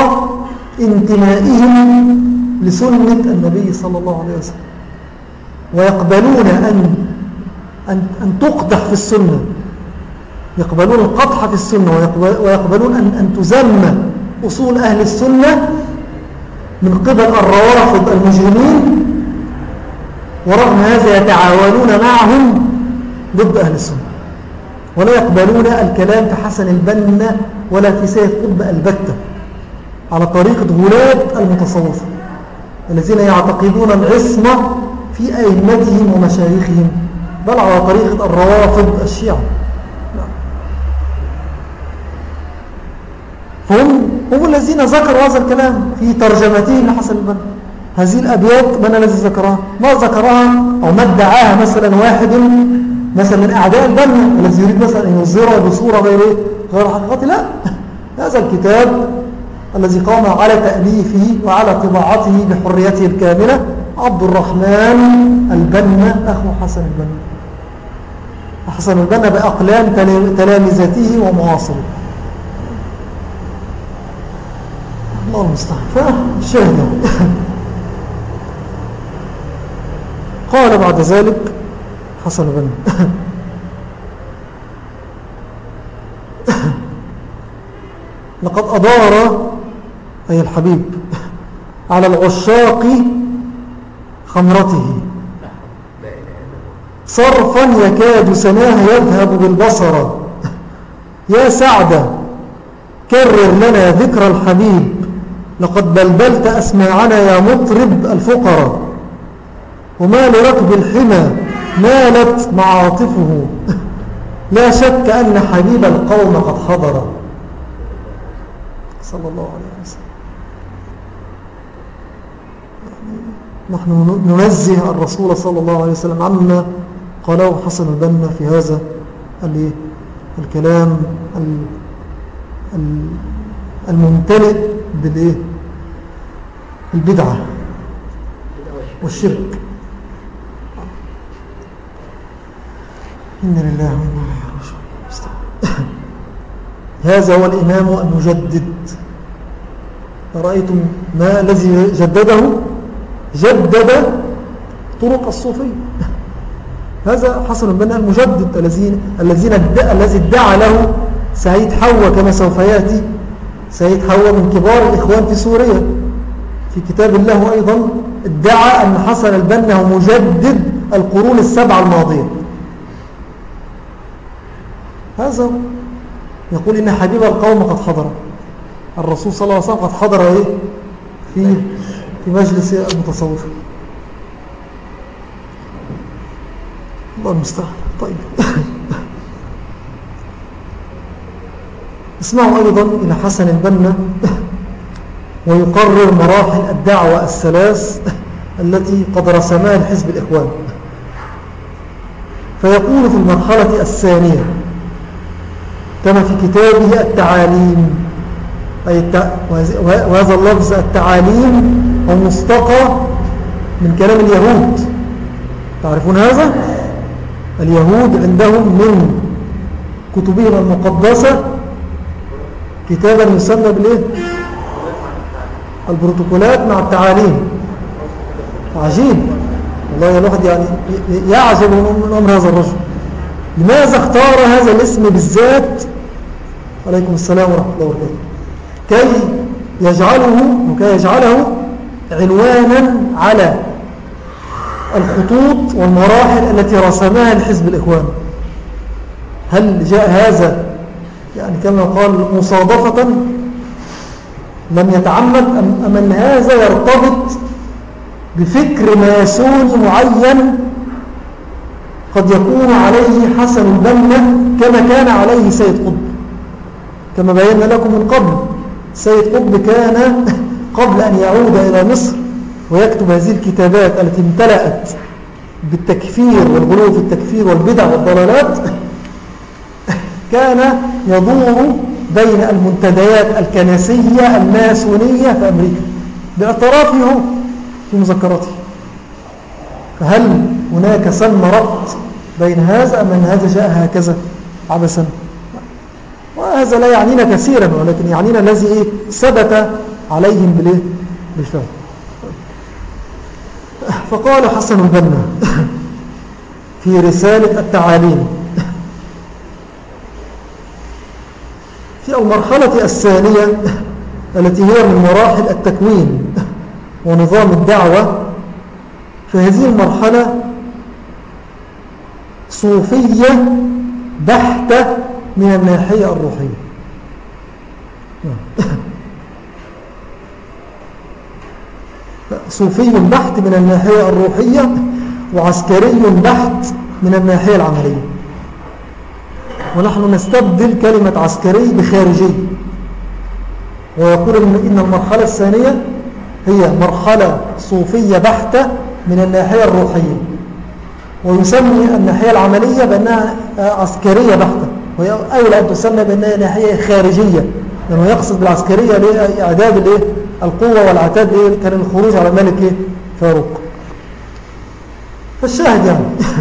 S1: انتمائهم لسنة النبي صلى الله عليه وسلم. ويقبلون أن, أن, أن تقدح في السنة. يقبلون القطح في السنة ويقبلون أن, أن تزم أصول أهل السنة من قبل الروافض المجرمين ورغم هذا يتعاونون معهم ضد أهل السنة. ولا يقبلون الكلام في حسن البنا ولا في سيد قطب البتة على طريقة غلاة المتصوفة الذين يعتقدون العصمة في أئمتهم ومشايخهم بل على طريقة الروافض الشيعة. هم هم الذين ذكروا هذا الكلام في ترجمتهم لحسن البنا. هذه الأبيات من الذي ذكرها؟ ما ذكرها أو ما ادعاها مثلا واحد مثلا من أعداء البنا الذي يريد مثلا أن يظهرها بصورة غير غير حقيقة؟ لا. هذا الكتاب الذي قام على تأليفه وعلى طباعته بحريته الكاملة عبد الرحمن البنا أخو حسن البنا. حسن البنا بأقلام تلا- تلامذته ومعاصره. الله المستعان فالشاهد قال بعد ذلك حسن البنا لقد أدار أي الحبيب على العشاق خمرته. صرفا يكاد سناه يذهب بالبصر. يا سعد كرر لنا ذكر الحبيب. لقد بلبلت أسماعنا يا مطرب الفقراء وما لركب الحمى مالت معاطفه. لا شك أن حبيب القوم قد حضر. صلى الله عليه وسلم. نحن ننزه الرسول صلى الله عليه وسلم عما قاله حسن البنا في هذا ال- الكلام ال- ال- الممتلئ بالإيه؟ البدعة والشرك. إن لله وإنا إليه راجعون. هذا هو الإمام المجدد رأيتم ما الذي جدده؟ جدد طرق الصوفية. هذا حسن البنا المجدد ادعى الذي ادعى له سعيد حوا كما سوف يأتي. سعيد حوا من كبار الإخوان في سوريا. في كتاب الله أيضا ادعى أن حسن البنا هو مجدد القرون السبعه الماضية. هذا هو. يقول إن حبيب القوم قد حضر. الرسول صلى الله عليه وسلم قد حضر إيه؟ في في مجلس المتصوفين الله المستعان. طيب. اسمعوا أيضا إلى حسن البنا ويقرر مراحل الدعوة الثلاث التي قد رسمها الحزب الإخوان فيقول في المرحلة الثانية كما في كتابه التعاليم أي التع... وهذا اللفظ التعاليم هو مستقى من كلام اليهود تعرفون هذا؟ اليهود عندهم من كتبهم المقدسة كتابا يسمى بالايه البروتوكولات مع التعاليم. عجيب. والله الواحد يعني يعجب من أمر هذا الرجل. لماذا اختار هذا الاسم بالذات؟ عليكم السلام ورحمة الله وبركاته. كي يجعله وكي يجعله عنوانا على الخطوط والمراحل التي رسمها الحزب الإخوان. هل جاء هذا يعني كما قال مصادفة لم يتعمد أم, أم أن هذا يرتبط بفكر ماسوني معين قد يكون عليه حسن البنا كما كان عليه سيد قطب. كما بينا لكم من قبل سيد قطب كان قبل أن يعود إلى مصر ويكتب هذه الكتابات التي امتلأت بالتكفير والغلو في التكفير والبدع والضلالات. كان يدور بين المنتديات الكنسية الماسونية في أمريكا باعترافه في مذكراته فهل هناك سم ربط بين هذا أم أن هذا جاء هكذا عبثا؟ وهذا لا يعنينا كثيرا ولكن يعنينا الذي إيه؟ ثبت عليهم بالفعل. فقال حسن البنا في رسالة التعاليم في المرحلة الثانية التي هي من مراحل التكوين ونظام الدعوة في هذه المرحلة صوفية بحتة من الناحية الروحية. صوفي بحت من الناحية الروحية وعسكري بحت من الناحية العملية. ونحن نستبدل كلمة عسكري بخارجي. ويقول إن المرحلة الثانية هي مرحلة صوفية بحتة من الناحية الروحية. ويسمي الناحية العملية بأنها عسكرية بحتة. وهي أولى أن تسمى بأنها ناحية خارجية. لأنه يقصد بالعسكرية لإعداد القوة والعتاد كان الخروج على الملك فاروق. فالشاهد يعني.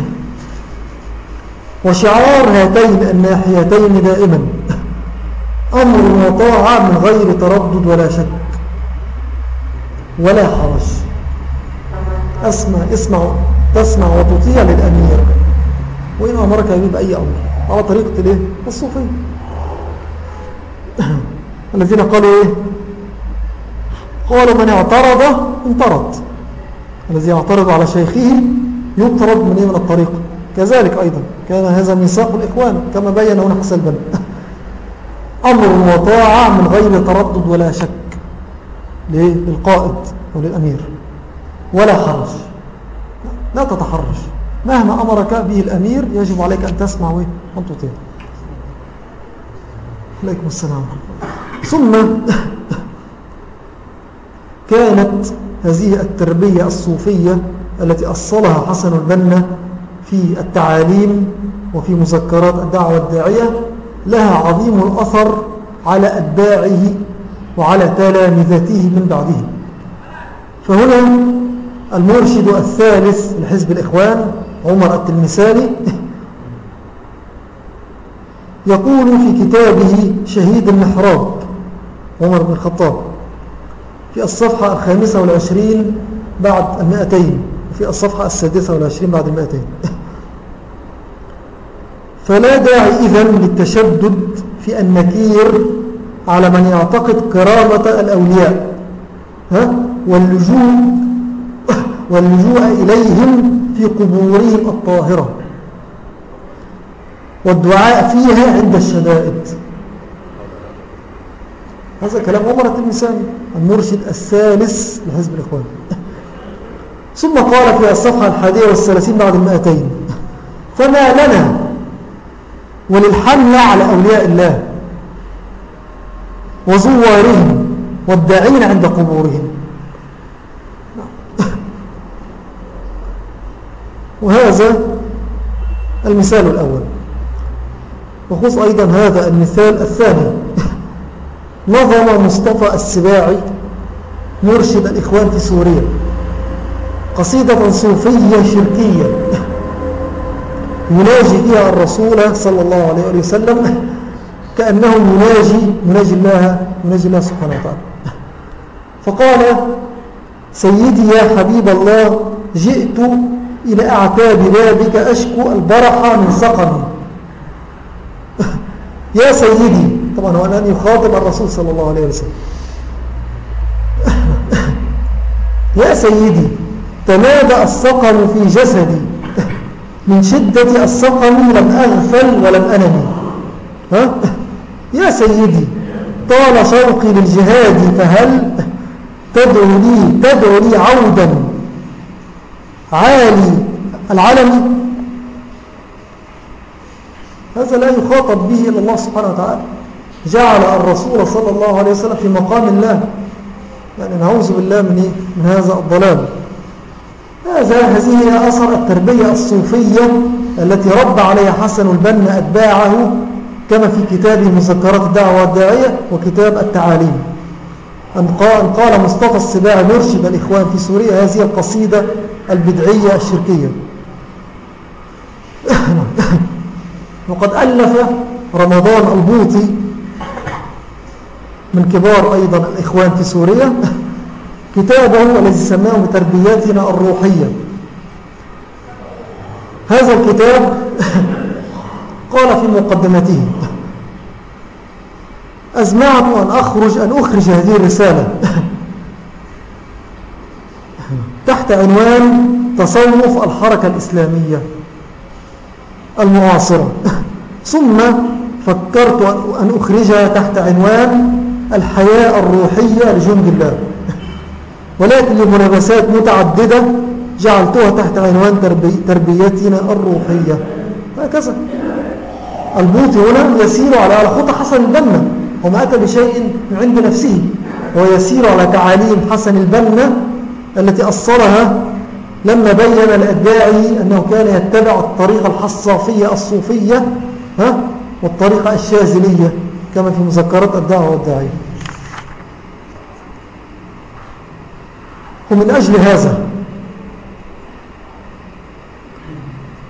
S1: وشعار هاتين الناحيتين دائما. أمر وطاعة من غير تردد ولا شك. ولا حرج. أسمع اسمع تسمع وتطيع للأمير. وإن أمرك بأي أمر. على طريقة الايه الصوفية. الذين قالوا إيه؟ قالوا من اعترض انطرد. الذي يعترض على شيخه يطرد من إيه؟ من الطريق. كذلك أيضا. كان هذا ميثاق الإخوان كما بين هنا حسن بن أمر وطاعة من غير تردد ولا شك للقائد وللامير ولا حرج. لا تتحرج. مهما أمرك به الأمير يجب عليك أن تسمع وأن تطيع. عليكم السلام. ثم كانت هذه التربية الصوفية التي أصلها حسن البنا في التعاليم وفي مذكرات الدعوة الداعية لها عظيم الأثر على أتباعه وعلى تلامذته من بعده. فهنا المرشد الثالث لحزب الإخوان عمر التلمساني يقول في كتابه شهيد المحراب عمر بن الخطاب في الصفحة الخامسة والعشرين بعد المائتين وفي الصفحة السادسة والعشرين بعد المائتين فلا داعي إذن للتشدد في النكير على من يعتقد كرامة الأولياء ها؟ واللجوء, واللجوء إليهم في قبورهم الطاهرة. والدعاء فيها عند الشدائد. هذا كلام عمر التلمساني المرشد الثالث لحزب الإخوان. ثم قال في الصفحة الحادية والثلاثين بعد المائتين فما لنا وللحملة على أولياء الله وزوارهم والداعين عند قبورهم. وهذا المثال الأول. وخص أيضا هذا المثال الثاني. نظم مصطفى السباعي مرشد الإخوان في سوريا قصيدة صوفية شركية يناجي فيها الرسول صلى الله عليه وسلم كأنه يناجي يناجي الله يناجي الله سبحانه وتعالى. فقال سيدي يا حبيب الله جئت إلى أعتاب بابك أشكو البرحة من سقمي. يا سيدي طبعا هو الآن يخاطب الرسول صلى الله عليه وسلم. يا سيدي تمادى السقم في جسدي. من شدة السقم لم أغفل ولم أنمي. ها؟ يا سيدي طال شوقي للجهاد فهل تدعو لي تدعو لي عودا؟ عالي العلم. هذا لا يخاطب به إلا الله سبحانه وتعالى. جعل الرسول صلى الله عليه وسلم في مقام الله. يعني نعوذ بالله من, إيه؟ من هذا الضلال. هذا هذه هي أثر التربية الصوفية التي رب عليها حسن البنا أتباعه كما في كتابه مذكرات الدعوة والداعية وكتاب التعاليم. أن قال مصطفى السباع مرشد الإخوان في سوريا هذه القصيدة البدعية الشركية. وقد ألف رمضان البوطي من كبار أيضا الإخوان في سوريا. كتابه الذي سماه بتربياتنا الروحية. هذا الكتاب قال في مقدمته أزمعت أن أخرج أن أخرج هذه الرسالة. تحت عنوان تصوف الحركة الإسلامية المعاصرة ثم فكرت أن أخرجها تحت عنوان الحياة الروحية لجند الله ولكن لمنافسات متعددة جعلتها تحت عنوان تربي تربيتنا الروحية. هكذا. البوطي هنا يسير على خطى حسن البنا وما أتى بشيء من عند نفسه. ويسير على تعاليم حسن البنا التي أصلها لما بين لأتباعه أنه كان يتبع الطريقة الحصافية الصوفية ها والطريقة الشاذلية كما في مذكرات الدعوة والداعية ومن أجل هذا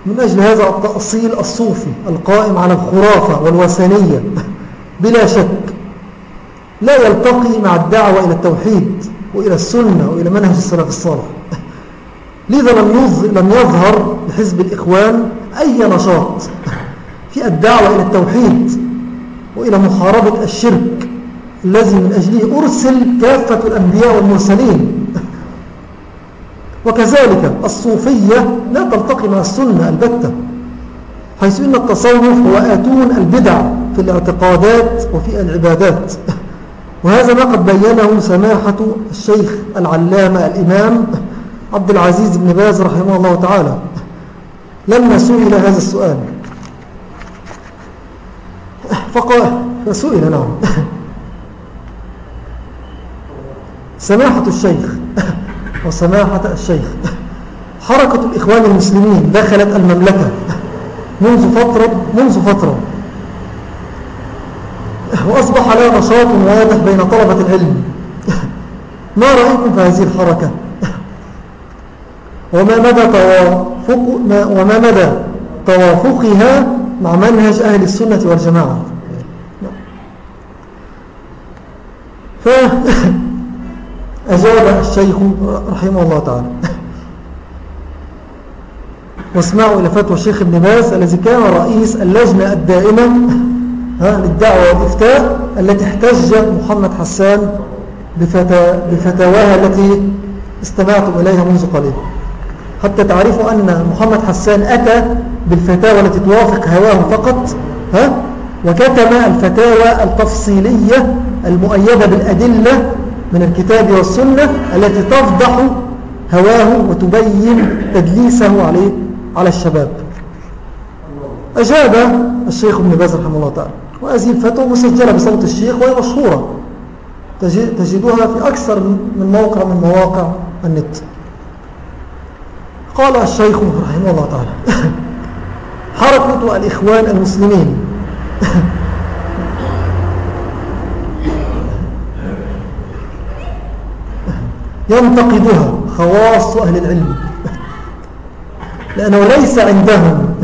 S1: من أجل هذا التأصيل الصوفي القائم على الخرافة والوثنية بلا شك لا يلتقي مع الدعوة إلى التوحيد وإلى السنة وإلى منهج السلف الصالح. لذا لم يظهر لحزب الإخوان أي نشاط في الدعوة إلى التوحيد وإلى محاربة الشرك الذي من أجله أرسل كافة الأنبياء والمرسلين وكذلك الصوفية لا تلتقي مع السنة البتة حيث إن التصوف هو آتون البدع في الاعتقادات وفي العبادات. وهذا ما قد بينه سماحة الشيخ العلامة الإمام عبد العزيز بن باز رحمه الله تعالى. لما سئل هذا السؤال فقال فسئل نعم. سماحة الشيخ وسماحة الشيخ. حركة الإخوان المسلمين دخلت المملكة منذ فترة منذ فترة. وأصبح لها نشاط واضح بين طلبة العلم. ما رأيكم في هذه الحركة؟ وما مدى توافق وما مدى توافقها مع منهج أهل السنة والجماعة؟ فأجاب الشيخ رحمه الله تعالى. واسمعوا إلى فتوى الشيخ ابن باز الذي كان رئيس اللجنة الدائمة للدعوة والإفتاء التي احتج محمد حسان بفتاواها التي استمعتم إليها منذ قليل. حتى تعرفوا أن محمد حسان أتى بالفتاوى التي توافق هواه فقط ها وكتم الفتاوى التفصيلية المؤيدة بالأدلة من الكتاب والسنة التي تفضح هواه وتبين تدليسه عليه على الشباب. أجاب الشيخ ابن باز رحمه الله تعالى وهذه الفتوى مسجلة بصوت الشيخ وهي مشهورة. تجدها في أكثر من موقع من مواقع النت. قال الشيخ رحمه الله تعالى حركة الإخوان المسلمين. ينتقدها خواص أهل العلم. لأنه ليس عندهم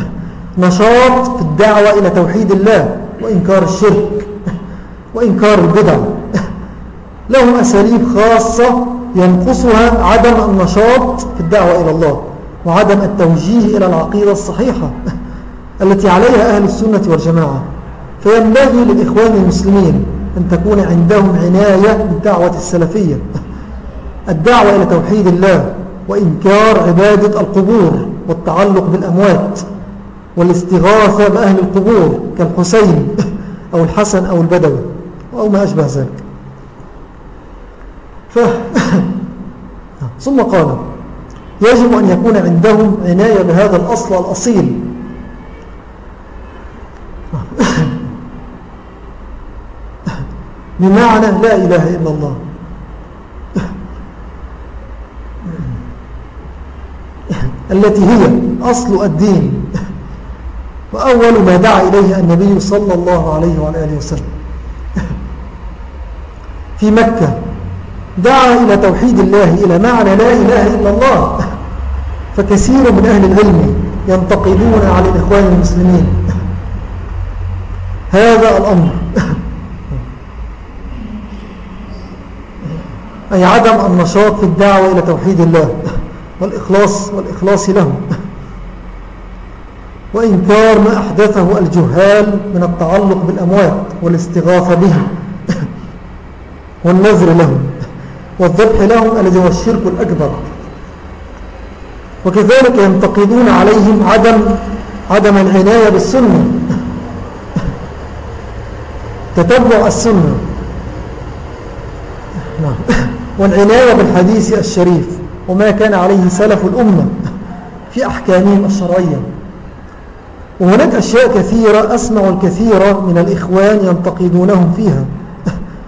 S1: نشاط في الدعوة إلى توحيد الله وإنكار الشرك وإنكار البدع. لهم أساليب خاصة ينقصها عدم النشاط في الدعوة إلى الله وعدم التوجيه إلى العقيدة الصحيحة التي عليها أهل السنة والجماعة. فينبغي للإخوان المسلمين أن تكون عندهم عناية بالدعوة السلفية. الدعوة إلى توحيد الله وإنكار عبادة القبور والتعلق بالأموات والاستغاثة بأهل القبور كالحسين أو الحسن أو البدوي أو ما أشبه ذلك. ف... ثم قال يجب أن يكون عندهم عناية بهذا الأصل الأصيل. بمعنى لا إله إلا الله. التي هي أصل الدين. وأول ما دعا إليه النبي صلى الله عليه وعلى وسلم. في مكة. دعا إلى توحيد الله إلى معنى لا إله إلا الله. فكثير من أهل العلم ينتقدون على الإخوان المسلمين. هذا الأمر. أي عدم النشاط في الدعوة إلى توحيد الله. والإخلاص, والإخلاص له. وإنكار ما أحدثه الجهال من التعلق بالأموات والاستغاثة بهم والنذر لهم والذبح لهم الذي هو الشرك الأكبر. وكذلك ينتقدون عليهم عدم عدم العناية بالسنة. تتبع السنة. نعم. والعناية بالحديث الشريف. وما كان عليه سلف الأمة في أحكامهم الشرعية. وهناك أشياء كثيرة أسمع الكثير من الإخوان ينتقدونهم فيها.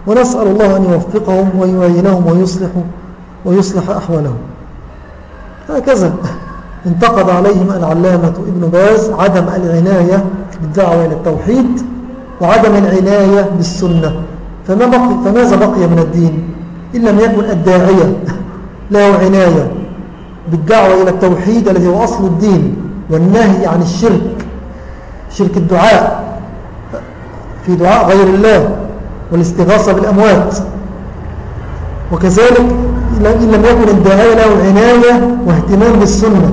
S1: ونسأل الله أن يوفقهم ويعينهم ويصلح, ويصلح أحوالهم. هكذا انتقد عليهم العلامة ابن باز عدم العناية بالدعوة إلى التوحيد وعدم العناية بالسنة. فما فماذا بقي من الدين إن لم يكن الداعية له عناية بالدعوة إلى التوحيد الذي هو أصل الدين والنهي عن الشرك شرك الدعاء في دعاء غير الله والاستغاثة بالأموات. وكذلك إن لم يكن الداعية له عناية واهتمام بالسنة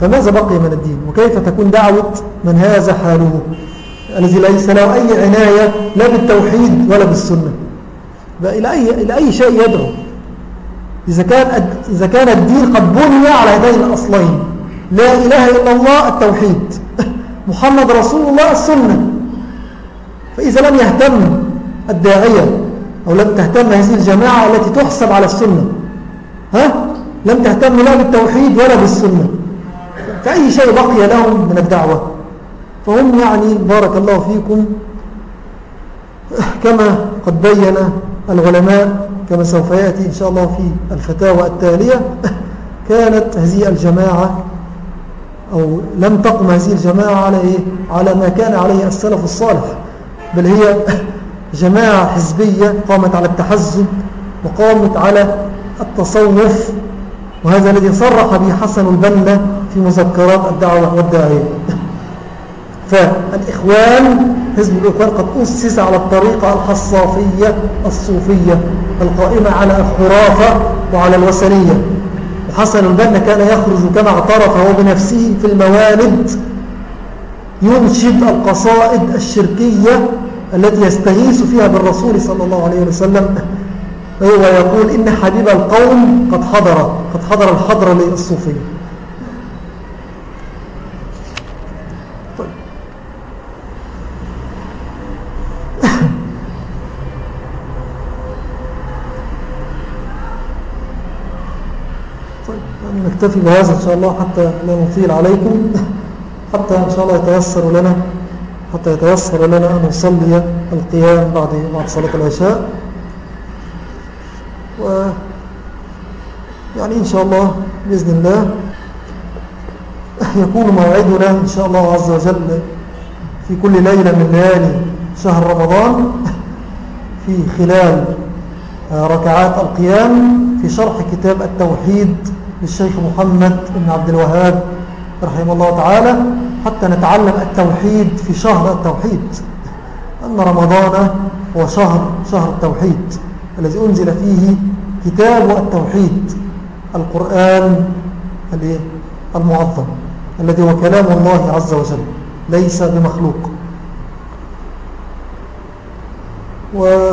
S1: فماذا بقي من الدين؟ وكيف تكون دعوة من هذا حاله؟ الذي ليس له أي عناية لا بالتوحيد ولا بالسنة. إلى أي, إلى أي شيء يدعو؟ إذا كان, إذا كان الدين قد بني على هذين الأصلين. لا إله إلا الله التوحيد. محمد رسول الله السنة. فإذا لم يهتم الداعية أو لم تهتم هذه الجماعة التي تحسب على السنة. ها؟ لم تهتم لا بالتوحيد ولا بالسنة. فأي شيء بقي لهم من الدعوة. فهم يعني بارك الله فيكم. كما قد بين العلماء كما سوف يأتي إن شاء الله في الفتاوى التالية. كانت هذه الجماعة أو لم تقم هذه الجماعة على, إيه؟ على ما كان عليه السلف الصالح بل هي جماعة حزبية قامت على التحزب وقامت على التصوف وهذا الذي صرح به حسن البنا في مذكرات الدعوة والداعية فالإخوان حزب الإخوان قد أسس على الطريقة الحصافية الصوفية. القائمة على الخرافة وعلى الوثنية. وحسن البنا كان يخرج كما اعترف هو بنفسه في الموالد ينشد القصائد الشركية التي يستغيث فيها بالرسول صلى الله عليه وسلم. وهو يقول إن حبيب القوم قد حضر قد حضر الحضر للصوفية طيب طيب يعني نكتفي بهذا إن شاء الله حتى لا نطيل عليكم حتى إن شاء الله يتيسر لنا حتى يتيسر لنا أن نصلي القيام بعد بعد صلاة العشاء. و يعني إن شاء الله بإذن الله يكون موعدنا إن شاء الله عز وجل في كل ليلة من ليالي شهر رمضان في خلال ركعات القيام في شرح كتاب التوحيد للشيخ محمد بن عبد الوهاب رحمه الله تعالى حتى نتعلم التوحيد في شهر التوحيد. أن رمضان هو شهر شهر التوحيد الذي أنزل فيه كتاب التوحيد القرآن المعظم الذي هو كلام الله عز وجل ليس بمخلوق. و